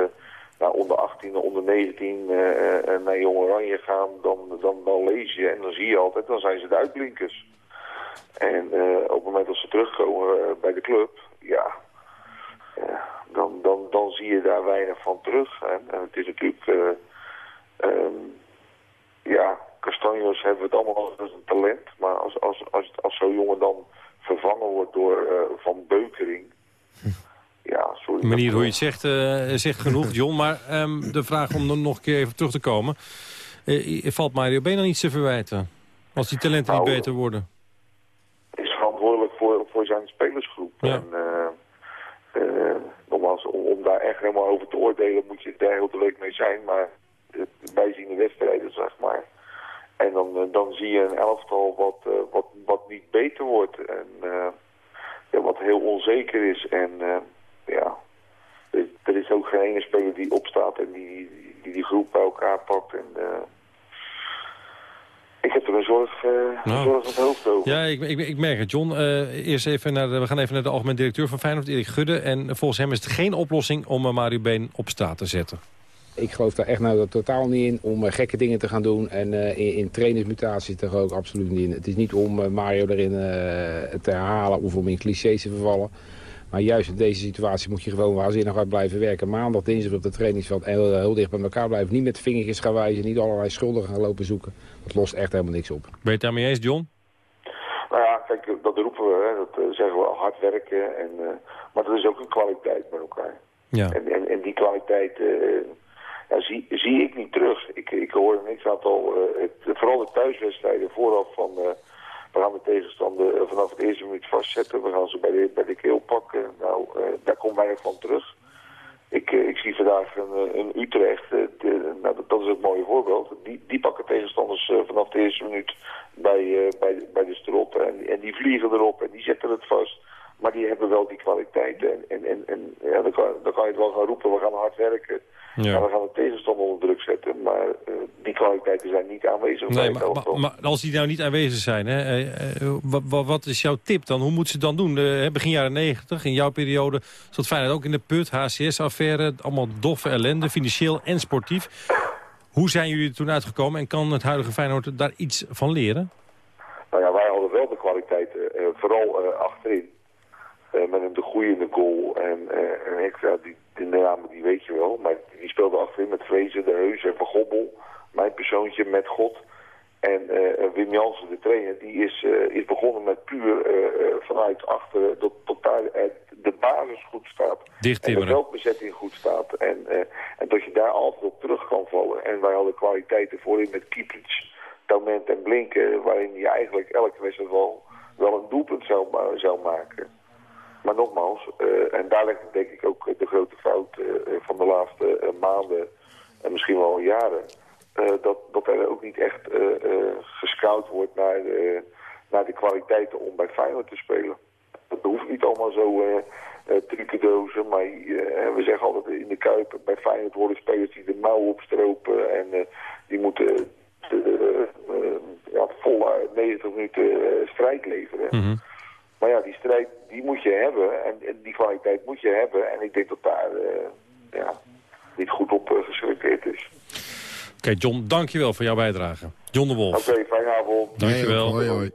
naar onder 18, onder 19 eh, eh, naar Jong Oranje gaan, dan, dan, lees je en dan zie je altijd, dan zijn ze de uitblinkers. En op het moment dat ze terugkomen bij de club, ja, dan, dan, dan zie je daar weinig van terug. En, en het is natuurlijk, eh, ehm, ja, Castanjos hebben het allemaal als een talent. Maar als, als, als, als zo'n jongen dan vervangen wordt door eh, Van Beukering, ja, sorry. De manier hoe je het zegt, eh, zegt genoeg, John. Maar ehm, de vraag om er nog een keer even terug te komen. Eh, valt Mario Been dan iets te verwijten? Als die talenten niet Nou, beter worden? is verantwoordelijk voor, voor zijn spelersgroep. En eh, eh, nogmaals, om, om daar echt helemaal over te oordelen moet je daar heel de week mee zijn. Maar uh, wij zien de wedstrijden, zeg maar. En dan, eh, dan zie je een elftal wat, eh, wat, wat niet beter wordt. En eh, ja, wat heel onzeker is. En ja, er, is ook geen ene speler die opstaat en die die, die groep bij elkaar pakt. En, ik heb er een zorg, een Nou. zorg aan het hoofd over. Ja, ik, ik, ik merk het, John. Eerst even naar de, we gaan even naar de algemeen directeur van Feyenoord, Erik Gudde. En volgens hem is het geen oplossing om Mario Been op straat te zetten. Ik geloof daar echt nou totaal niet in om eh, gekke dingen te gaan doen. En eh, in, in trainersmutaties toch ook absoluut niet in. Het is niet om eh, Mario erin eh, te herhalen of om in clichés te vervallen. Maar juist in deze situatie moet je gewoon waanzinnig hard blijven werken. Maandag, dinsdag op de trainingsveld en heel, heel dicht bij elkaar blijven. Niet met vingertjes gaan wijzen, niet allerlei schuldigen gaan lopen zoeken. Dat lost echt helemaal niks op. Ben je het daarmee eens, John? Nou ja, kijk, dat roepen we, hè, dat zeggen we, hard werken. En, eh, maar dat is ook een kwaliteit met elkaar. Ja. En, en, en die kwaliteit eh, ja, zie, zie ik niet terug. Ik, ik hoor een x-aantal, eh, vooral de thuiswedstrijden vooraf van... eh, we gaan de tegenstander eh, vanaf het eerste minuut vastzetten. We gaan ze bij de, bij keel pakken. Nou, daar komt weinig van terug. Ik, ik zie vandaag een, een Utrecht, nou, dat, is het mooie voorbeeld. Die, die pakken tegenstanders vanaf de eerste minuut bij, bij, bij de strop. En, en die vliegen erop en die zetten het vast. Maar die hebben wel die kwaliteiten. En, en, en, en ja, dan, kan, dan kan je het wel gaan roepen, we gaan hard werken. Ja. En we gaan de tegenstander onder druk zetten. Maar eh, die kwaliteiten zijn niet aanwezig Nee, het maar, maar, maar als die nou niet aanwezig zijn, hè, eh, eh, wa- wa- wat is jouw tip dan? Hoe moeten ze het dan doen? Begin jaren 90, in jouw periode, zat Feyenoord ook in de put, HCS-affaire, allemaal doffe ellende, financieel en sportief. Hoe zijn jullie er toen uitgekomen en kan het huidige Feyenoord daar iets van leren? Nou ja, wij hadden wel de kwaliteiten, vooral achterin. Eh, met een de Goeie in de goal. En, eh en ik, ja, die, die namen die weet je wel. Maar die speelde achterin met Vrezen, De Heus en Van Gobbel. Mijn persoontje met God. En eh, Wim Jansen, de trainer, die is, is begonnen met puur vanuit achter tot, tot daar de basis goed staat. En de veldbezetting goed staat. En, en dat je daar altijd op terug kan vallen. En wij hadden kwaliteiten voorin met Kiepic, Talment en Blinken. Waarin je eigenlijk elke wedstrijd wel, wel een doelpunt zou, zou maken. Maar nogmaals, eh, en daar ligt denk ik ook de grote fout eh, van de laatste eh, maanden en misschien wel jaren. eh, dat, dat er ook niet echt eh, eh, gescout wordt naar, de- naar de kwaliteiten om bij Feyenoord te spelen. Dat hoeft niet allemaal zo eh eh, trucendozen, maar eh, we zeggen altijd in de Kuip, bij Feyenoord worden spelers die de mouw opstropen en eh, die moeten eh, eh, ja, vol eh, 90 minuten eh, strijd leveren. Maar ja, die strijd die moet je hebben en, die kwaliteit moet je hebben. En ik denk dat daar eh, ja, niet goed op eh, geselecteerd is. Oké, John, dankjewel voor jouw bijdrage. John de Wolf. Oké, fijne avond. Dankjewel. Hoi, hoi.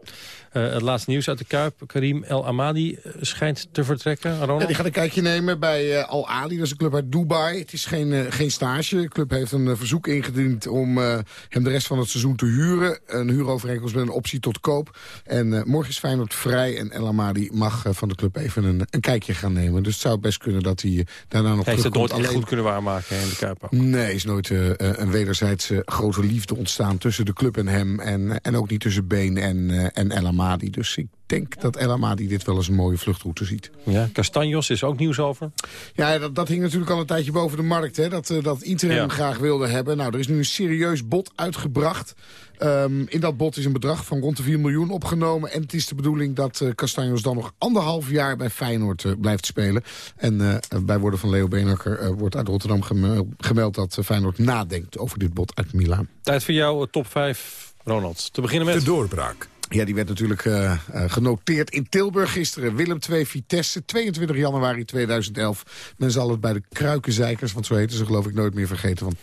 Eh, het laatste nieuws uit de Kuip. Karim El Amadi eh, schijnt te vertrekken. Ronald? Ja, die gaat een kijkje nemen bij eh, Al Ali, dat is een club uit Dubai. Het is geen, geen stage. De club heeft een verzoek ingediend om eh, hem de rest van het seizoen te huren. Een huurovereenkomst met een optie tot koop. En eh, morgen is Feyenoord vrij en El Amadi mag van de club even een, een kijkje gaan nemen. Dus het zou best kunnen dat hij daarna nog Hij heeft het nooit echt goed kunnen waarmaken in de Kuip. ook. Nee, is nooit een wederzijdse grote liefde ontstaan tussen de club en hem. En, en ook niet tussen Been en, eh, en El. Amadi. Dus ik denk dat El Amadi dit wel eens een mooie vluchtroute ziet. Ja, Castanjos is ook nieuws over. Ja, dat, dat hing natuurlijk al een tijdje boven de markt. Hè? Dat, eh, dat Inter hem Ja. graag wilde hebben. Nou, er is nu een serieus bod uitgebracht. Ehm, in dat bod is een bedrag van rond de 4 miljoen opgenomen. En het is de bedoeling dat eh Castanjos dan nog anderhalf jaar bij Feyenoord eh, blijft spelen. En eh, bij woorden van Leo Beenhakker eh, wordt uit Rotterdam gemeld, gemeld dat Feyenoord nadenkt over dit bod uit Milaan. Tijd voor jou, top 5, Ronald. Te beginnen met... De doorbraak. Ja, die werd natuurlijk eh, eh, genoteerd in Tilburg gisteren. Willem II Vitesse, 22 januari 2011. Men zal het bij de Kruikenzeikers, want zo heten ze geloof ik nooit meer vergeten. Want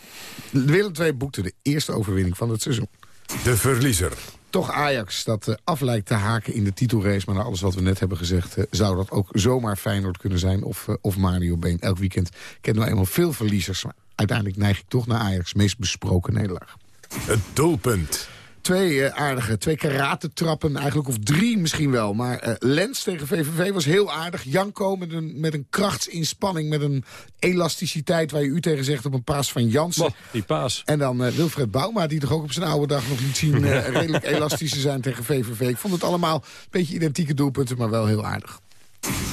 Willem II boekte de eerste overwinning van het seizoen. De verliezer. Toch Ajax, dat eh, af lijkt te haken in de titelrace. Maar na alles wat we net hebben gezegd... zou dat ook zomaar Feyenoord kunnen zijn of, of Mario Been. Elk weekend ken nou eenmaal veel verliezers. Maar uiteindelijk neig ik toch naar Ajax. Meest besproken nederlaag. Het doelpunt. Twee eh, aardige, twee karatentrappen eigenlijk, of drie misschien wel. Maar eh, Lens tegen VVV was heel aardig. Janko met een, met een krachtsinspanning, met een elasticiteit... waar je u tegen zegt op een paas van Jansen. Die paas. En dan eh, Wilfred Bouma, die toch ook op zijn oude dag nog liet zien... eh, redelijk elastisch te zijn tegen VVV. Ik vond het allemaal een beetje identieke doelpunten, maar wel heel aardig.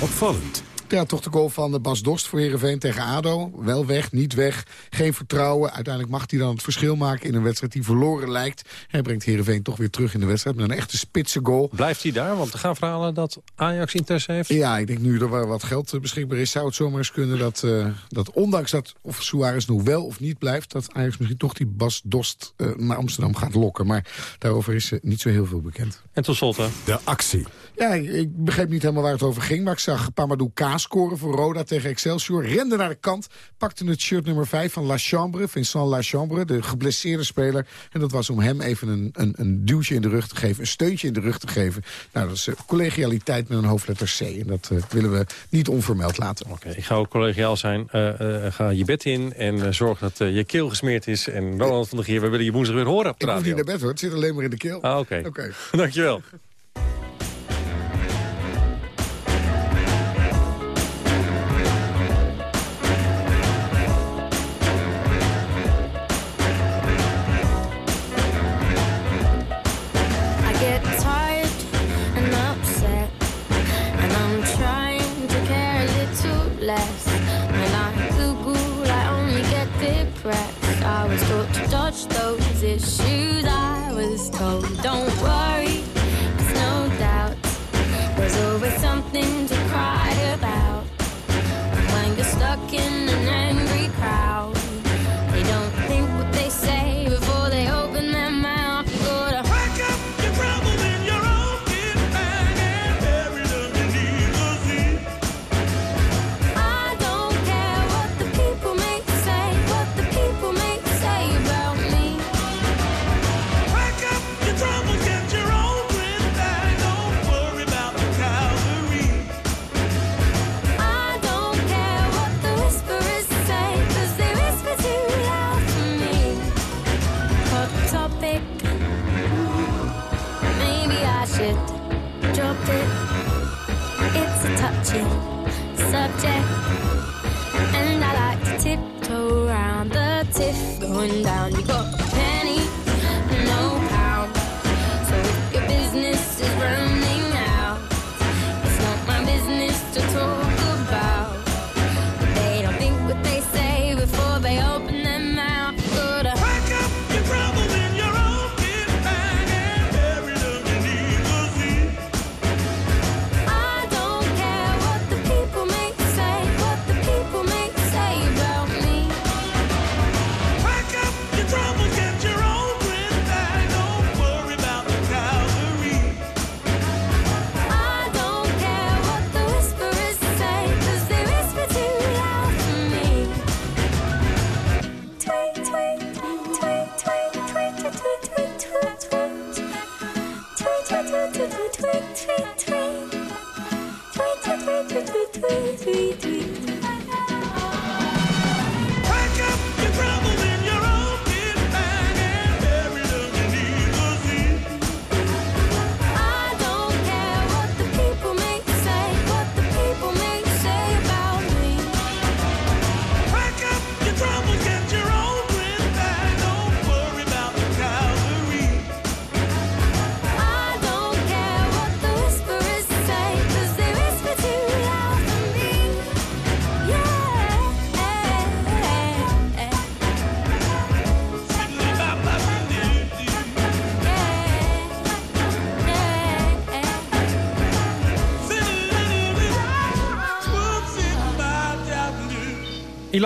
Opvallend. Ja, toch de goal van eh, Bas Dost voor Heerenveen tegen ADO. Wel weg, niet weg, geen vertrouwen. Uiteindelijk mag hij dan het verschil maken in een wedstrijd die verloren lijkt. Hij brengt Heerenveen toch weer terug in de wedstrijd met een echte spitse goal. Blijft hij daar? Want er gaan verhalen dat Ajax interesse heeft. Ja, ik denk nu er wat geld eh, beschikbaar is... zou het zomaar eens kunnen dat, eh, dat ondanks dat of Suarez nu wel of niet blijft... dat Ajax misschien toch die Bas Dost eh, naar Amsterdam gaat lokken. Maar daarover is niet zo heel veel bekend. En tot slot, hè? De actie. Ja, ik, begreep niet helemaal waar het over ging... maar ik zag Pamadou K scoren voor Roda tegen Excelsior. Rende naar de kant, pakte het shirt nummer 5 van La Chambre... Vincent La Chambre, de geblesseerde speler. En dat was om hem even een, een, een duwtje in de rug te geven... een steuntje in de rug te geven. Nou, dat is eh, collegialiteit met een hoofdletter C. En dat eh, willen we niet onvermeld laten. Oké, ik ga ook collegiaal zijn. Eh, ga je bed in en zorg dat je keel gesmeerd is. En Ronald van der Geer, we willen je woensdag weer horen op de Ik hoef radio. niet naar bed hoor, het zit alleen maar in de keel. Ah, oké. Oké. Dankjewel.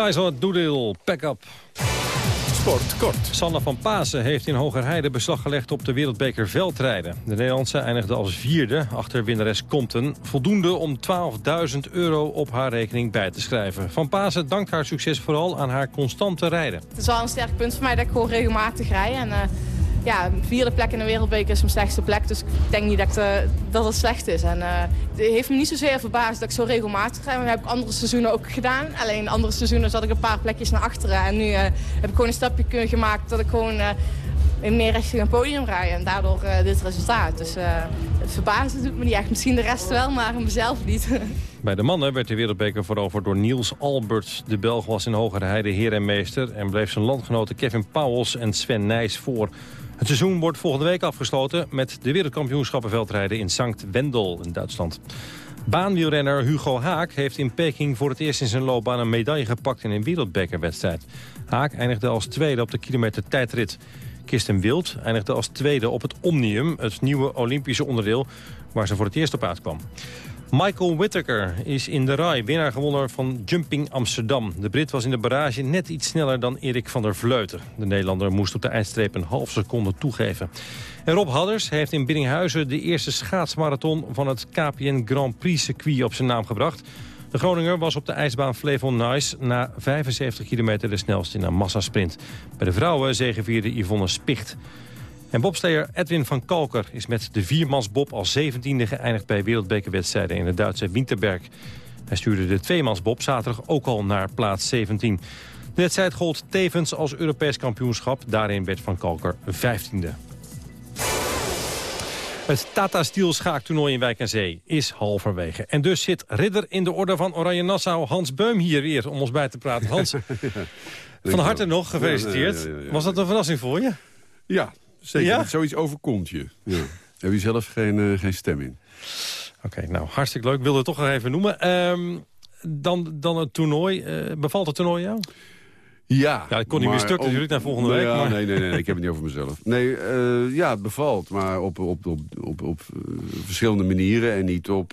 Eliza Doedel, pack up. Sport kort. Sanne van Pasen heeft in Hogerheide beslag gelegd op de wereldbeker veldrijden. De Nederlandse eindigde als vierde achter winnares Compton. Voldoende om 12.000 euro op haar rekening bij te schrijven. Van Pasen dankt haar succes vooral aan haar constante rijden. Het is wel een sterk punt voor mij dat ik gewoon regelmatig rij. En uh, ja, vierde plek in de wereldbeker is mijn slechtste plek. Dus ik denk niet dat, ik, uh, dat het slecht is. En uh, het heeft me niet zozeer verbaasd dat ik zo regelmatig. Maar dat heb ik andere seizoenen ook gedaan. Alleen andere seizoenen zat ik een paar plekjes naar achteren. En nu heb ik gewoon een stapje gemaakt dat ik gewoon meer richting een podium rij. En daardoor dit resultaat. Dus het verbazen doet me niet echt. Misschien de rest wel, maar mezelf niet. Bij de mannen werd de wereldbeker veroverd door Niels Alberts. De Belg was in Hogerheide heer en meester... en bleef zijn landgenoten Kevin Pauwels en Sven Nijs voor. Het seizoen wordt volgende week afgesloten... met de wereldkampioenschappen veldrijden in Sankt Wendel in Duitsland. Baanwielrenner Hugo Haak heeft in Peking voor het eerst in zijn loopbaan... een medaille gepakt in een wereldbekerwedstrijd. Haak eindigde als tweede op de kilometer tijdrit. Kirsten Wild eindigde als tweede op het Omnium... het nieuwe Olympische onderdeel waar ze voor het eerst op uitkwam. Michael Whittaker is in de rij winnaar gewonnen van Jumping Amsterdam. De Brit was in de barrage net iets sneller dan Erik van der Vleuten. De Nederlander moest op de eindstreep een half seconde toegeven. En Rob Hadders heeft in Biddinghuizen de eerste schaatsmarathon... van het KPN Grand Prix circuit op zijn naam gebracht. De Groninger was op de ijsbaan Flevon Nice na 75 kilometer de snelste in een massasprint. Bij de vrouwen zegevierde Yvonne Spicht. En bobsleer Edwin van Kalker is met de viermansbob als 17e geëindigd bij wereldbekerwedstrijden in het Duitse Winterberg. Hij stuurde de tweemansbob zaterdag ook al naar plaats 17. De wedstrijd gold tevens als Europees kampioenschap. Daarin werd van Kalker 15e. Het Tata Steel schaaktoernooi in Wijk en Zee is halverwege. En dus zit ridder in de orde van Oranje Nassau Hans Beum hier weer om ons bij te praten. Hans, van harte nog gefeliciteerd. Was dat een verrassing voor je? Ja, zeker. Ja? Zoiets overkomt je. Ja. Heb je zelf geen, eh, geen stem in. Oké, nou, hartstikke leuk. Ik wilde het toch nog even noemen. Ehm, dan, dan het toernooi. Eh, bevalt het toernooi jou? Ja. Ja, ik kon niet meer stuk natuurlijk naar volgende Nou week. ja, maar... Nee, nee, nee, nee, ik heb het niet over mezelf. Nee, eh, ja, het bevalt. Maar op, op, op, op, op verschillende manieren. En niet op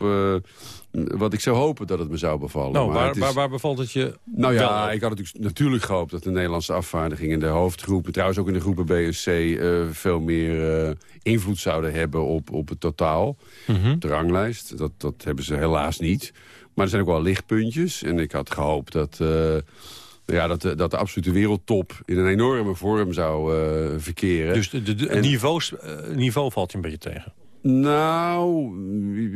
wat ik zou hopen dat het me zou bevallen. Nou, Maar waar, is- waar, waar bevalt het je Nou ja, ik had natuurlijk, natuurlijk gehoopt dat de Nederlandse afvaardiging in de hoofdgroepen... trouwens ook in de groepen B en C... eh, veel meer eh, invloed zouden hebben op, op het totaal. Mhm. De ranglijst. Dat, dat hebben ze helaas niet. Maar er zijn ook wel lichtpuntjes. En ik had gehoopt dat... eh, ja, dat, de, dat de absolute wereldtop in een enorme vorm zou verkeren. Dus het niveau, niveau valt je een beetje tegen. Nou,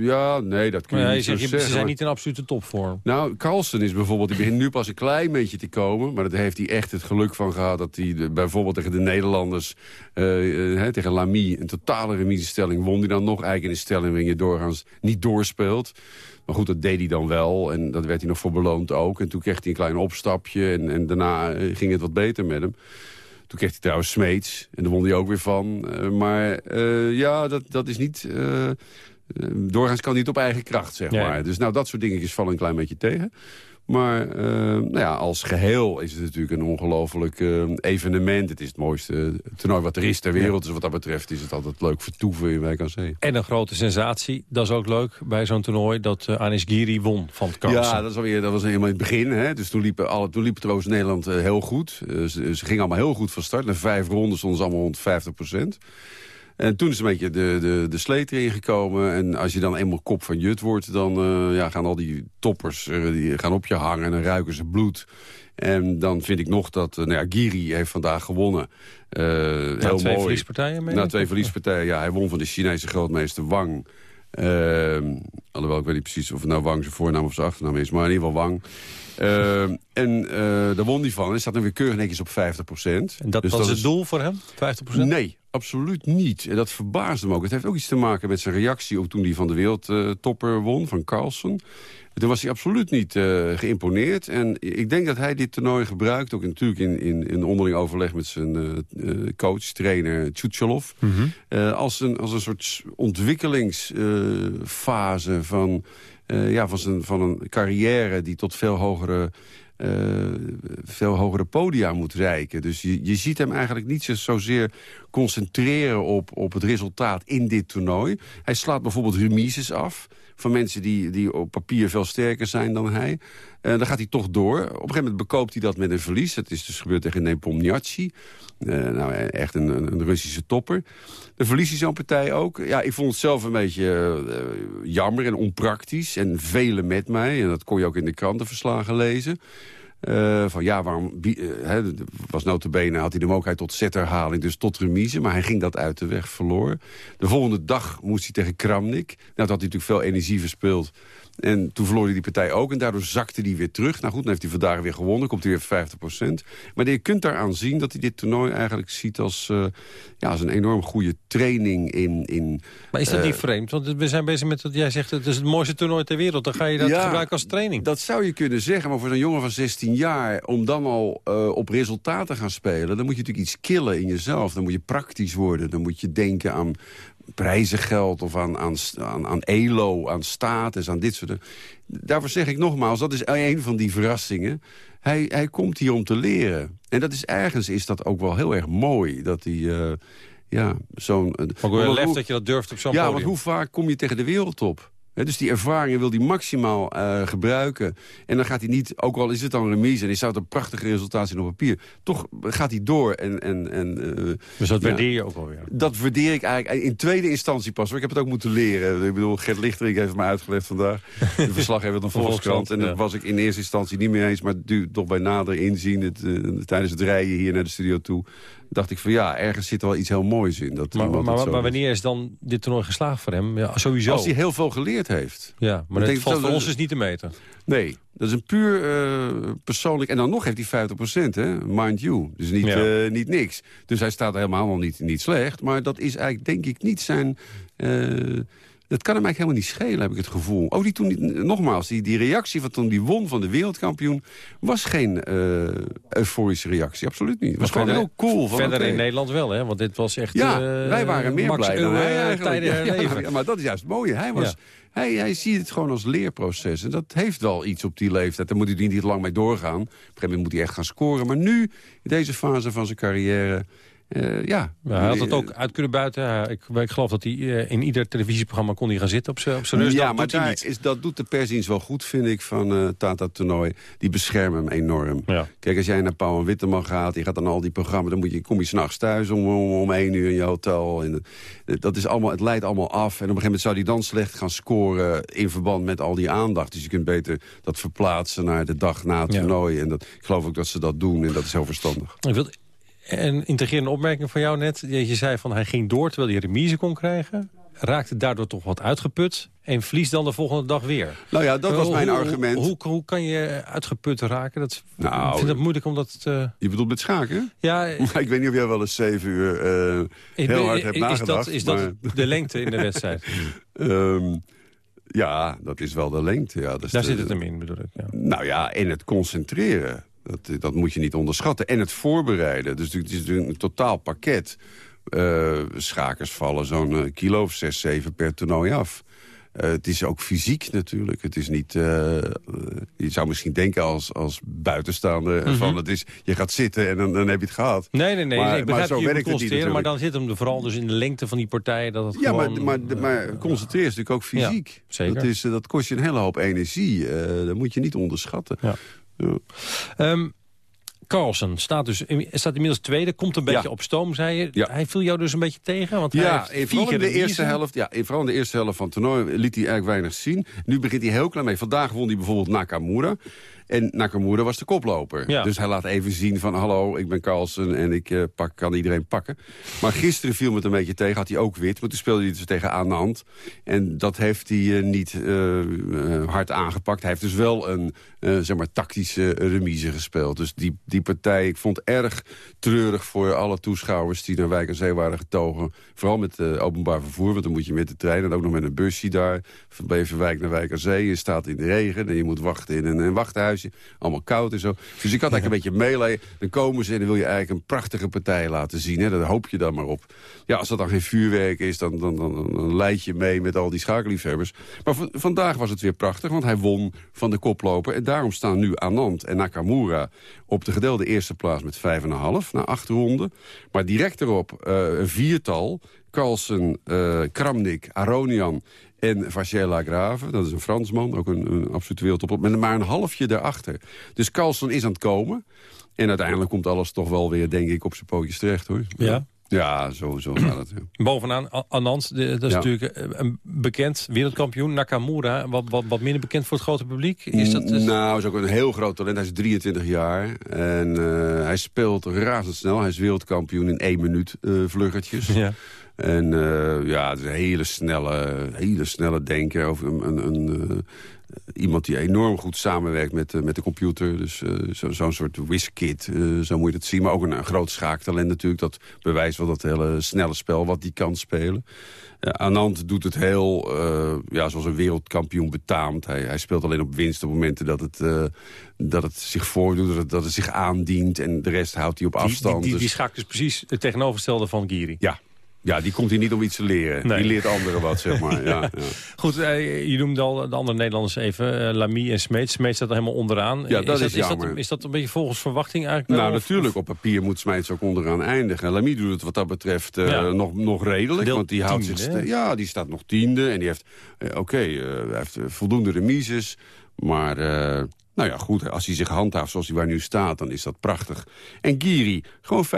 ja, nee, dat kun je ja, niet zegt, zeggen. ze zijn niet in absolute topvorm. nou, Carlsen is bijvoorbeeld, die begint nu pas een klein beetje te komen. Maar daar heeft hij echt het geluk van gehad dat hij bijvoorbeeld tegen de Nederlanders, eh, eh, tegen Lamy, een totale remisestelling won. Die dan nog eigenlijk in een stelling waarin je doorgaans niet doorspeelt. Maar goed, dat deed hij dan wel. En dat werd hij nog voor beloond ook. En toen kreeg hij een klein opstapje. En, en daarna eh, ging het wat beter met hem. Toen kreeg hij trouwens Smeets. En daar won hij ook weer van. Eh, maar eh, ja, dat, dat is niet... eh, doorgaans kan hij het op eigen kracht, zeg maar. Dus nou, dat soort dingetjes vallen een klein beetje tegen. Maar eh, nou ja, als geheel is het natuurlijk een ongelooflijk eh, evenement. Het is het mooiste toernooi wat er is ter wereld. Dus wat dat betreft is het altijd leuk vertoeven in Wijk aan Zee. En een grote sensatie, dat is ook leuk bij zo'n toernooi... dat eh, Anis Giri won van het Carlsen. Ja, dat, is alweer, dat was helemaal in het begin. Hè? Dus toen, liepen alle, toen trouwens Nederland heel goed. Ze, ze gingen allemaal heel goed van start. Na vijf ronden stonden ze allemaal rond 50 procent. En toen is een beetje de, de, de sleet erin gekomen. En als je dan eenmaal kop van jut wordt... dan eh, ja, gaan al die toppers eh, die gaan op je hangen en dan ruiken ze bloed. En dan vind ik nog dat... eh, nou ja, Giri heeft vandaag gewonnen. Eh, heel twee mooi. verliespartijen, meen Na twee verliespartijen, ja. Hij won van de Chinese grootmeester Wang. Ehm, alhoewel, ik weet niet precies of het nou Wang zijn voornaam of zijn achternaam is. Maar in ieder geval Wang. Ehm, en eh, daar won hij van. En staat dan weer keurig netjes op 50 procent. En dat Dus was het is- doel voor hem, 50% Nee, absoluut niet. En dat verbaasde me ook. Het heeft ook iets te maken met zijn reactie op toen hij van de wereldtopper won, van Carlsen. Toen was hij absoluut niet eh, geïmponeerd. En ik denk dat hij dit toernooi gebruikt, ook natuurlijk in, in, in onderling overleg met zijn eh, eh, coach, trainer Tjutchalov. Eh, als, een, als een soort ontwikkelingsfase van, eh, ja, van, zijn, van een carrière die tot veel hogere, eh, veel hogere podia moet reiken. Dus je, je ziet hem eigenlijk niet zo- zozeer concentreren op, op het resultaat in dit toernooi. Hij slaat bijvoorbeeld remises af van mensen die, die op papier veel sterker zijn dan hij. En dan gaat hij toch door. Op een gegeven moment bekoopt hij dat met een verlies. Dat is dus gebeurd tegen Nepomniachtchi. Uh, nou, echt een, een, Russische topper. Dan verliest hij zo'n partij ook. Ja, ik vond het zelf een beetje uh, jammer en onpraktisch. En velen met mij. En dat kon je ook in de krantenverslagen lezen. Uh, van ja, waarom he, was notabene had hij de mogelijkheid tot zetherhaling, dus tot remise. Maar hij ging dat uit de weg, verloor. De volgende dag moest hij tegen Kramnik. Nou, dat had hij natuurlijk veel energie verspeeld. En toen verloor hij die partij ook en daardoor zakte hij weer terug. Nou goed, dan heeft hij vandaag weer gewonnen, komt hij weer 50% Maar je kunt daaraan zien dat hij dit toernooi eigenlijk ziet als, uh, ja, als een enorm goede training in... in maar is dat uh, niet vreemd? Want we zijn bezig met, wat jij zegt, het is het mooiste toernooi ter wereld. Dan ga je dat ja, gebruiken als training. Dat zou je kunnen zeggen, maar voor zo'n jongen van 16 jaar... om dan al uh, op resultaten te gaan spelen, dan moet je natuurlijk iets killen in jezelf. Dan moet je praktisch worden, dan moet je denken aan prijzengeld of aan, aan, aan, aan elo, aan status, aan dit soort dingen. Daarvoor zeg ik nogmaals, dat is een van die verrassingen. Hij, hij komt hier om te leren. En dat is ergens is dat ook wel heel erg mooi. Dat hij... Uh, ja, zo'n... Ook wel lef dat je dat durft op zo'n Ja, podium. want hoe vaak kom je tegen de wereldtop? He, dus die ervaringen wil hij maximaal uh, gebruiken. En dan gaat hij niet, ook al is het dan een remise... en zou het een prachtige resultaat op papier... toch gaat hij door. En, en, en, uh, dus dat ja, waardeer je ook alweer? Dat waardeer ik eigenlijk in tweede instantie pas. Hoor. Ik heb het ook moeten leren. Ik bedoel, Gert Lichtering heeft me uitgelegd vandaag. De verslaggever van de Volkskrant. En ja. was ik in eerste instantie niet mee eens... maar toch bij nader inzien, het, uh, tijdens het rijden hier naar de studio toe dacht ik van ja, ergens zit er wel iets heel moois in. Dat maar, maar, maar, maar wanneer is dan dit toernooi geslaagd voor hem? Ja, sowieso. Als hij heel veel geleerd heeft. Ja, maar dat valt voor ons dus niet te meten. Nee, dat is een puur uh, persoonlijk... En dan nog heeft hij 50% hè, mind you. Dus niet, ja. uh, niet niks. Dus hij staat helemaal niet, niet slecht. Maar dat is eigenlijk, denk ik, niet zijn... Uh, dat kan hem eigenlijk helemaal niet schelen, heb ik het gevoel. Ook die toen, nogmaals, die, die reactie van toen die won van de wereldkampioen... was geen uh, euforische reactie, absoluut niet. Het was gewoon heel cool. Van, verder in Nederland wel, hè? Want dit was echt... Ja, uh, wij waren meer Max blij dan hij ja, maar dat is juist het mooie. Hij, was, ja. hij, hij ziet het gewoon als leerproces. En dat heeft wel iets op die leeftijd. Daar moet hij niet lang mee doorgaan. Op een gegeven moment moet hij echt gaan scoren. Maar nu, in deze fase van zijn carrière... Uh, ja. Hij had het ook uit kunnen buiten. Ik, ik, geloof dat hij uh, in ieder televisieprogramma kon hij gaan zitten op zijn rust. Ja, dat maar doet hij is, dat doet de persdienst wel goed, vind ik, van uh, Tata Toernooi. Die beschermen hem enorm. Ja. Kijk, als jij naar Pauw en Witteman gaat, je gaat dan al die programma's... dan moet je, kom je s'nachts thuis om, om, om één uur in je hotel. En, dat is allemaal, het leidt allemaal af. En op een gegeven moment zou hij dan slecht gaan scoren... in verband met al die aandacht. Dus je kunt beter dat verplaatsen naar de dag na het Ja. toernooi. En dat, ik geloof ook dat ze dat doen en dat is heel verstandig. Ik wil een integrerende opmerking van jou net. Je, zei van hij ging door terwijl hij remise kon krijgen. Raakte daardoor toch wat uitgeput. En verliest dan de volgende dag weer. Nou ja, dat was Hoe- mijn argument. Hoe, hoe, hoe kan je uitgeput raken? Dat, Nou, ik vind het moeilijk om dat te... Je bedoelt met schaken? Ja, Maar ik weet niet of jij wel eens zeven uur eh, heel ben- hard hebt is nagedacht. Dat, is dat de lengte in de wedstrijd? Ehm, ja, dat is wel de lengte. Ja. Dat Daar de- zit het hem in, bedoel ik. Ja. Nou ja, en het concentreren. Dat, dat moet je niet onderschatten. En het voorbereiden. Dus het is natuurlijk een totaal pakket. Eh, schakers vallen zo'n eh, kilo of zes, zeven per toernooi af. Eh, het is ook fysiek natuurlijk. Het is niet, je zou misschien denken als, als buitenstaander Mhm. van het is, je gaat zitten en dan, dan heb je het gehad. Nee, nee, nee. Maar- ik maar zo werkt het niet. Maar dan zit hem er vooral dus in de lengte van die partijen. Dat het Ja, gewoon, maar, maar, maar concentreren is natuurlijk ook fysiek. Ja, zeker. Dat, is, dat kost je een hele hoop energie. Dat moet je niet onderschatten. Ja. Ehm, Carlsen staat, dus, staat inmiddels tweede, komt een beetje Ja. op stoom, zei je. Ja. Hij viel jou dus een beetje tegen? Want hij Ja, vier in de eerste helft, ja, in, vooral in de eerste helft van het toernooi liet hij eigenlijk weinig zien. Nu begint hij heel klein mee. Vandaag won hij bijvoorbeeld Nakamura. En Nakamura was de koploper. Ja. Dus hij laat even zien van hallo, ik ben Carlsen en ik eh, pak, kan iedereen pakken. Maar gisteren viel me het een beetje tegen, had hij ook wit. Maar toen speelde hij dus tegen Anand. En dat heeft hij eh, niet eh, hard aangepakt. Hij heeft dus wel een zeg maar, tactische remise gespeeld. Dus die, die partij, ik vond erg treurig voor alle toeschouwers... die naar Wijk aan Zee waren getogen. Vooral met openbaar vervoer, want dan moet je met de trein... en ook nog met een busje daar, van Beverwijk naar Wijk aan Zee. Je staat in de regen en je moet wachten in een, een Allemaal koud en zo. Dus ik had eigenlijk een beetje meeleiden. Dan komen ze en dan wil je eigenlijk een prachtige partij laten zien. Hè? Daar hoop je dan maar op. Ja, als dat dan geen vuurwerk is, dan, dan, dan, dan leid je mee met al die schakelliefhebbers. Maar vandaag was het weer prachtig, want hij won van de koploper. En daarom staan nu Anand en Nakamura op de wel de eerste plaats met 5,5 na acht ronden. Maar direct erop eh, een viertal. Carlsen, eh, Kramnik, Aronian en Vachela Grave. Dat is een Fransman, ook een, een absolute wereldtop. Met maar een halfje daarachter. Dus Carlsen is aan het komen. En uiteindelijk komt alles toch wel weer, denk ik, op zijn pootjes terecht, hoor. Ja? Ja, zo, zo gaat het. ja. Bovenaan, A- Anand, de- dat is Ja. natuurlijk eh, een bekend wereldkampioen. Nakamura, wat, wat, wat minder bekend voor het grote publiek. Is dat, is- Nou, hij is ook een heel groot talent. Hij is 23 jaar. En eh, hij speelt razendsnel. Hij is wereldkampioen in één minuut eh, vluggertjes. Ja. En eh, ja, het is een hele snelle, hele snelle denker. Of een, een, een, eh, iemand die enorm goed samenwerkt met, eh, met de computer. Dus eh, zo- zo'n soort whiskit, eh, zo moet je het zien. Maar ook een, een groot schaaktalent natuurlijk. Dat bewijst wel dat hele snelle spel wat hij kan spelen. Anand doet het heel, ja, zoals een wereldkampioen betaamt. Hij, hij speelt alleen op winst op momenten dat het, dat het zich voordoet, dat het, dat het zich aandient. En de rest houdt hij op die, afstand. die, die, Dus- die schaak is precies het tegenovergestelde van Giri. ja. Ja, die komt hier niet om iets te leren. Nee. Die leert anderen wat, zeg maar. Ja, ja. Goed, eh, je noemde al de andere Nederlanders even. eh, Lamy en Smeet. Smeet staat er helemaal onderaan. Ja, dat is is, dat, jammer. is dat een beetje volgens verwachting eigenlijk? Nou, wel? Of- natuurlijk, op papier moet Smijts ook onderaan eindigen. Lamy doet het wat dat betreft eh, Ja. nog, nog redelijk. Want die houdt tiende, zich hè? Ja, die staat nog tiende. En die heeft, oké, hij heeft voldoende remises. Maar, nou ja, goed, als hij zich handhaaft zoals hij waar nu staat... dan is dat prachtig. En Giri, gewoon 50%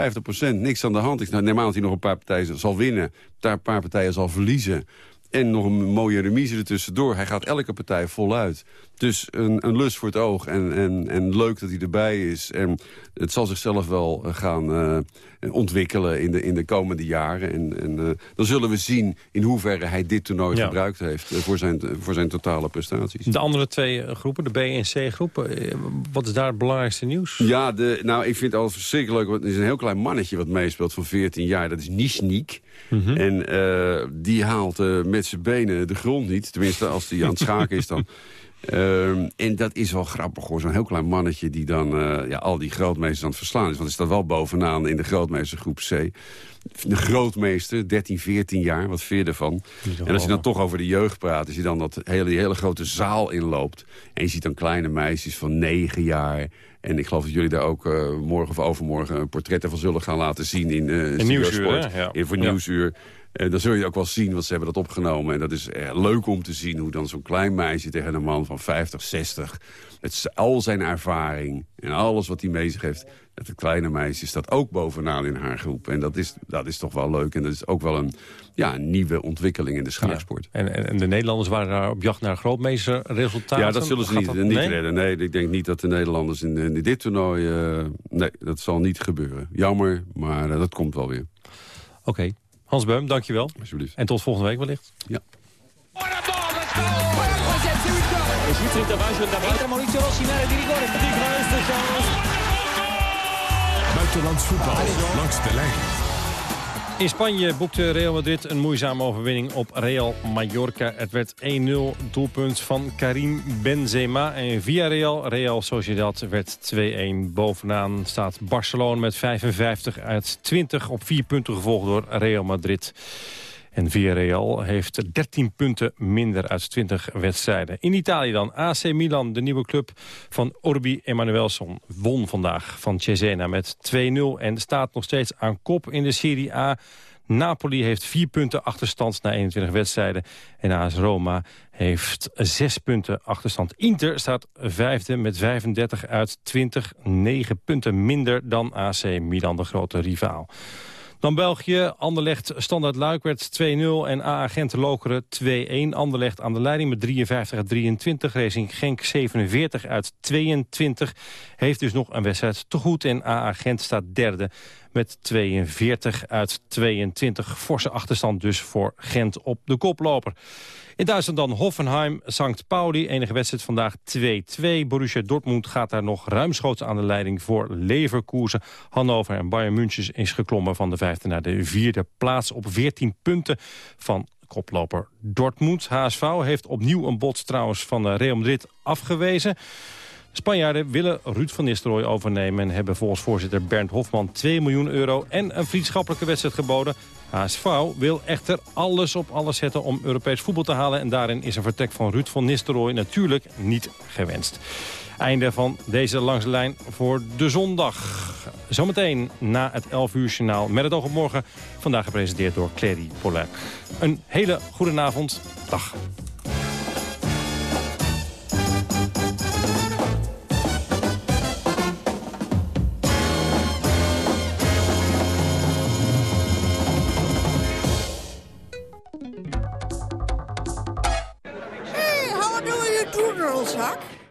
niks aan de hand. Ik neem aan dat hij nog een paar partijen zal winnen. Daar een paar partijen zal verliezen. En nog een mooie remise ertussendoor. Hij gaat elke partij voluit. Dus een, een lust voor het oog en, en, en leuk dat hij erbij is. En het zal zichzelf wel eh, gaan eh, ontwikkelen in de, in de komende jaren. En, en eh, dan zullen we zien in hoeverre hij dit toernooi Ja. gebruikt heeft... voor, zijn, voor zijn totale prestaties. De andere twee groepen, de B en C groepen. Wat is daar het belangrijkste nieuws? Ja, de, nou, ik vind het altijd verschrikkelijk leuk. Want er is een heel klein mannetje wat meespeelt van 14 jaar. Dat is Nishnik. Mhm. En die haalt met zijn benen de grond niet. Tenminste, als hij aan het schaken is dan. Ehm, en dat is wel grappig hoor. Zo'n heel klein mannetje die dan eh, ja, al die grootmeesters aan het verslaan is. Want hij staat wel bovenaan in de grootmeestergroep C. De grootmeester, 13, 14 jaar, wat je ervan? En als je dan toch over de jeugd praat... als je dan dat hele, die hele grote zaal inloopt... en je ziet dan kleine meisjes van 9 jaar... En ik geloof dat jullie daar ook eh, morgen of overmorgen een portret van zullen gaan laten zien in uh, In Nieuwsuur, hè? Ja. In voor Ja. Eh, dan zul je ook wel zien, want ze hebben dat opgenomen. En dat is eh, leuk om te zien hoe dan zo'n klein meisje tegen een man van 50, 60... met al zijn ervaring en alles wat hij mee zich heeft... dat het kleine meisje staat ook bovenaan in haar groep. En dat is, dat is toch wel leuk. En dat is ook wel een, ja, een nieuwe ontwikkeling in de schaaksport. En, en, en de Nederlanders waren daar op jacht naar grootmeesterresultaten. Ja, dat zullen ze Gaat niet, dat- niet nee? redden. Nee, ik denk niet dat de Nederlanders in, in dit toernooi... eh, nee, dat zal niet gebeuren. Jammer, maar eh, dat komt wel weer. Oké. Hans Beum, dankjewel. Alsjeblieft. En tot volgende week wellicht. Ja. Buitenlands voetbal langs de lijn. In Spanje boekte Real Madrid een moeizame overwinning op Real Mallorca. Het werd 1-0 doelpunt van Karim Benzema. En via Real, Real Sociedad werd 2-1. Bovenaan staat Barcelona met 55 uit 20 op 4 punten gevolgd door Real Madrid. En Villarreal heeft 13 punten minder uit 20 wedstrijden. In Italië dan. AC Milan, de nieuwe club van Orbi Emanuelson, won vandaag van Cesena met 2-0 en staat nog steeds aan kop in de Serie A. Napoli heeft 4 punten achterstand na 21 wedstrijden. En AS Roma heeft 6 punten achterstand. Inter staat vijfde met 35 uit 20. 9 punten minder dan AC Milan, de grote rivaal. Dan België, Anderlecht, Standaard Luik werd 2-0 en AA Gent Lokeren 2-1. Anderlecht aan de leiding met 53 uit 23. Racing Genk 47 uit 22. Heeft dus nog een wedstrijd te goed en AA Gent staat derde met 42 uit 22. Forse achterstand dus voor Gent op de koploper. In Duitsland dan Hoffenheim, St. Pauli. Enige wedstrijd vandaag 2-2. Borussia Dortmund gaat daar nog ruimschoots aan de leiding voor Leverkusen. Hannover en Bayern München is geklommen van de vijfde naar de vierde plaats op 14 punten van koploper Dortmund. HSV heeft opnieuw een bod trouwens van eh, Real Madrid afgewezen. De Spanjaarden willen Ruud van Nistelrooy overnemen... en hebben volgens voorzitter Bernd Hofman 2 miljoen euro... en een vriendschappelijke wedstrijd geboden. HSV wil echter alles op alles zetten om Europees voetbal te halen... en daarin is een vertrek van Ruud van Nistelrooy natuurlijk niet gewenst. Einde van deze langs de lijn voor de zondag. Zometeen na het 11 uur journaal met het oog op morgen. Vandaag gepresenteerd door Clary Polak. Een hele goede avond. Dag.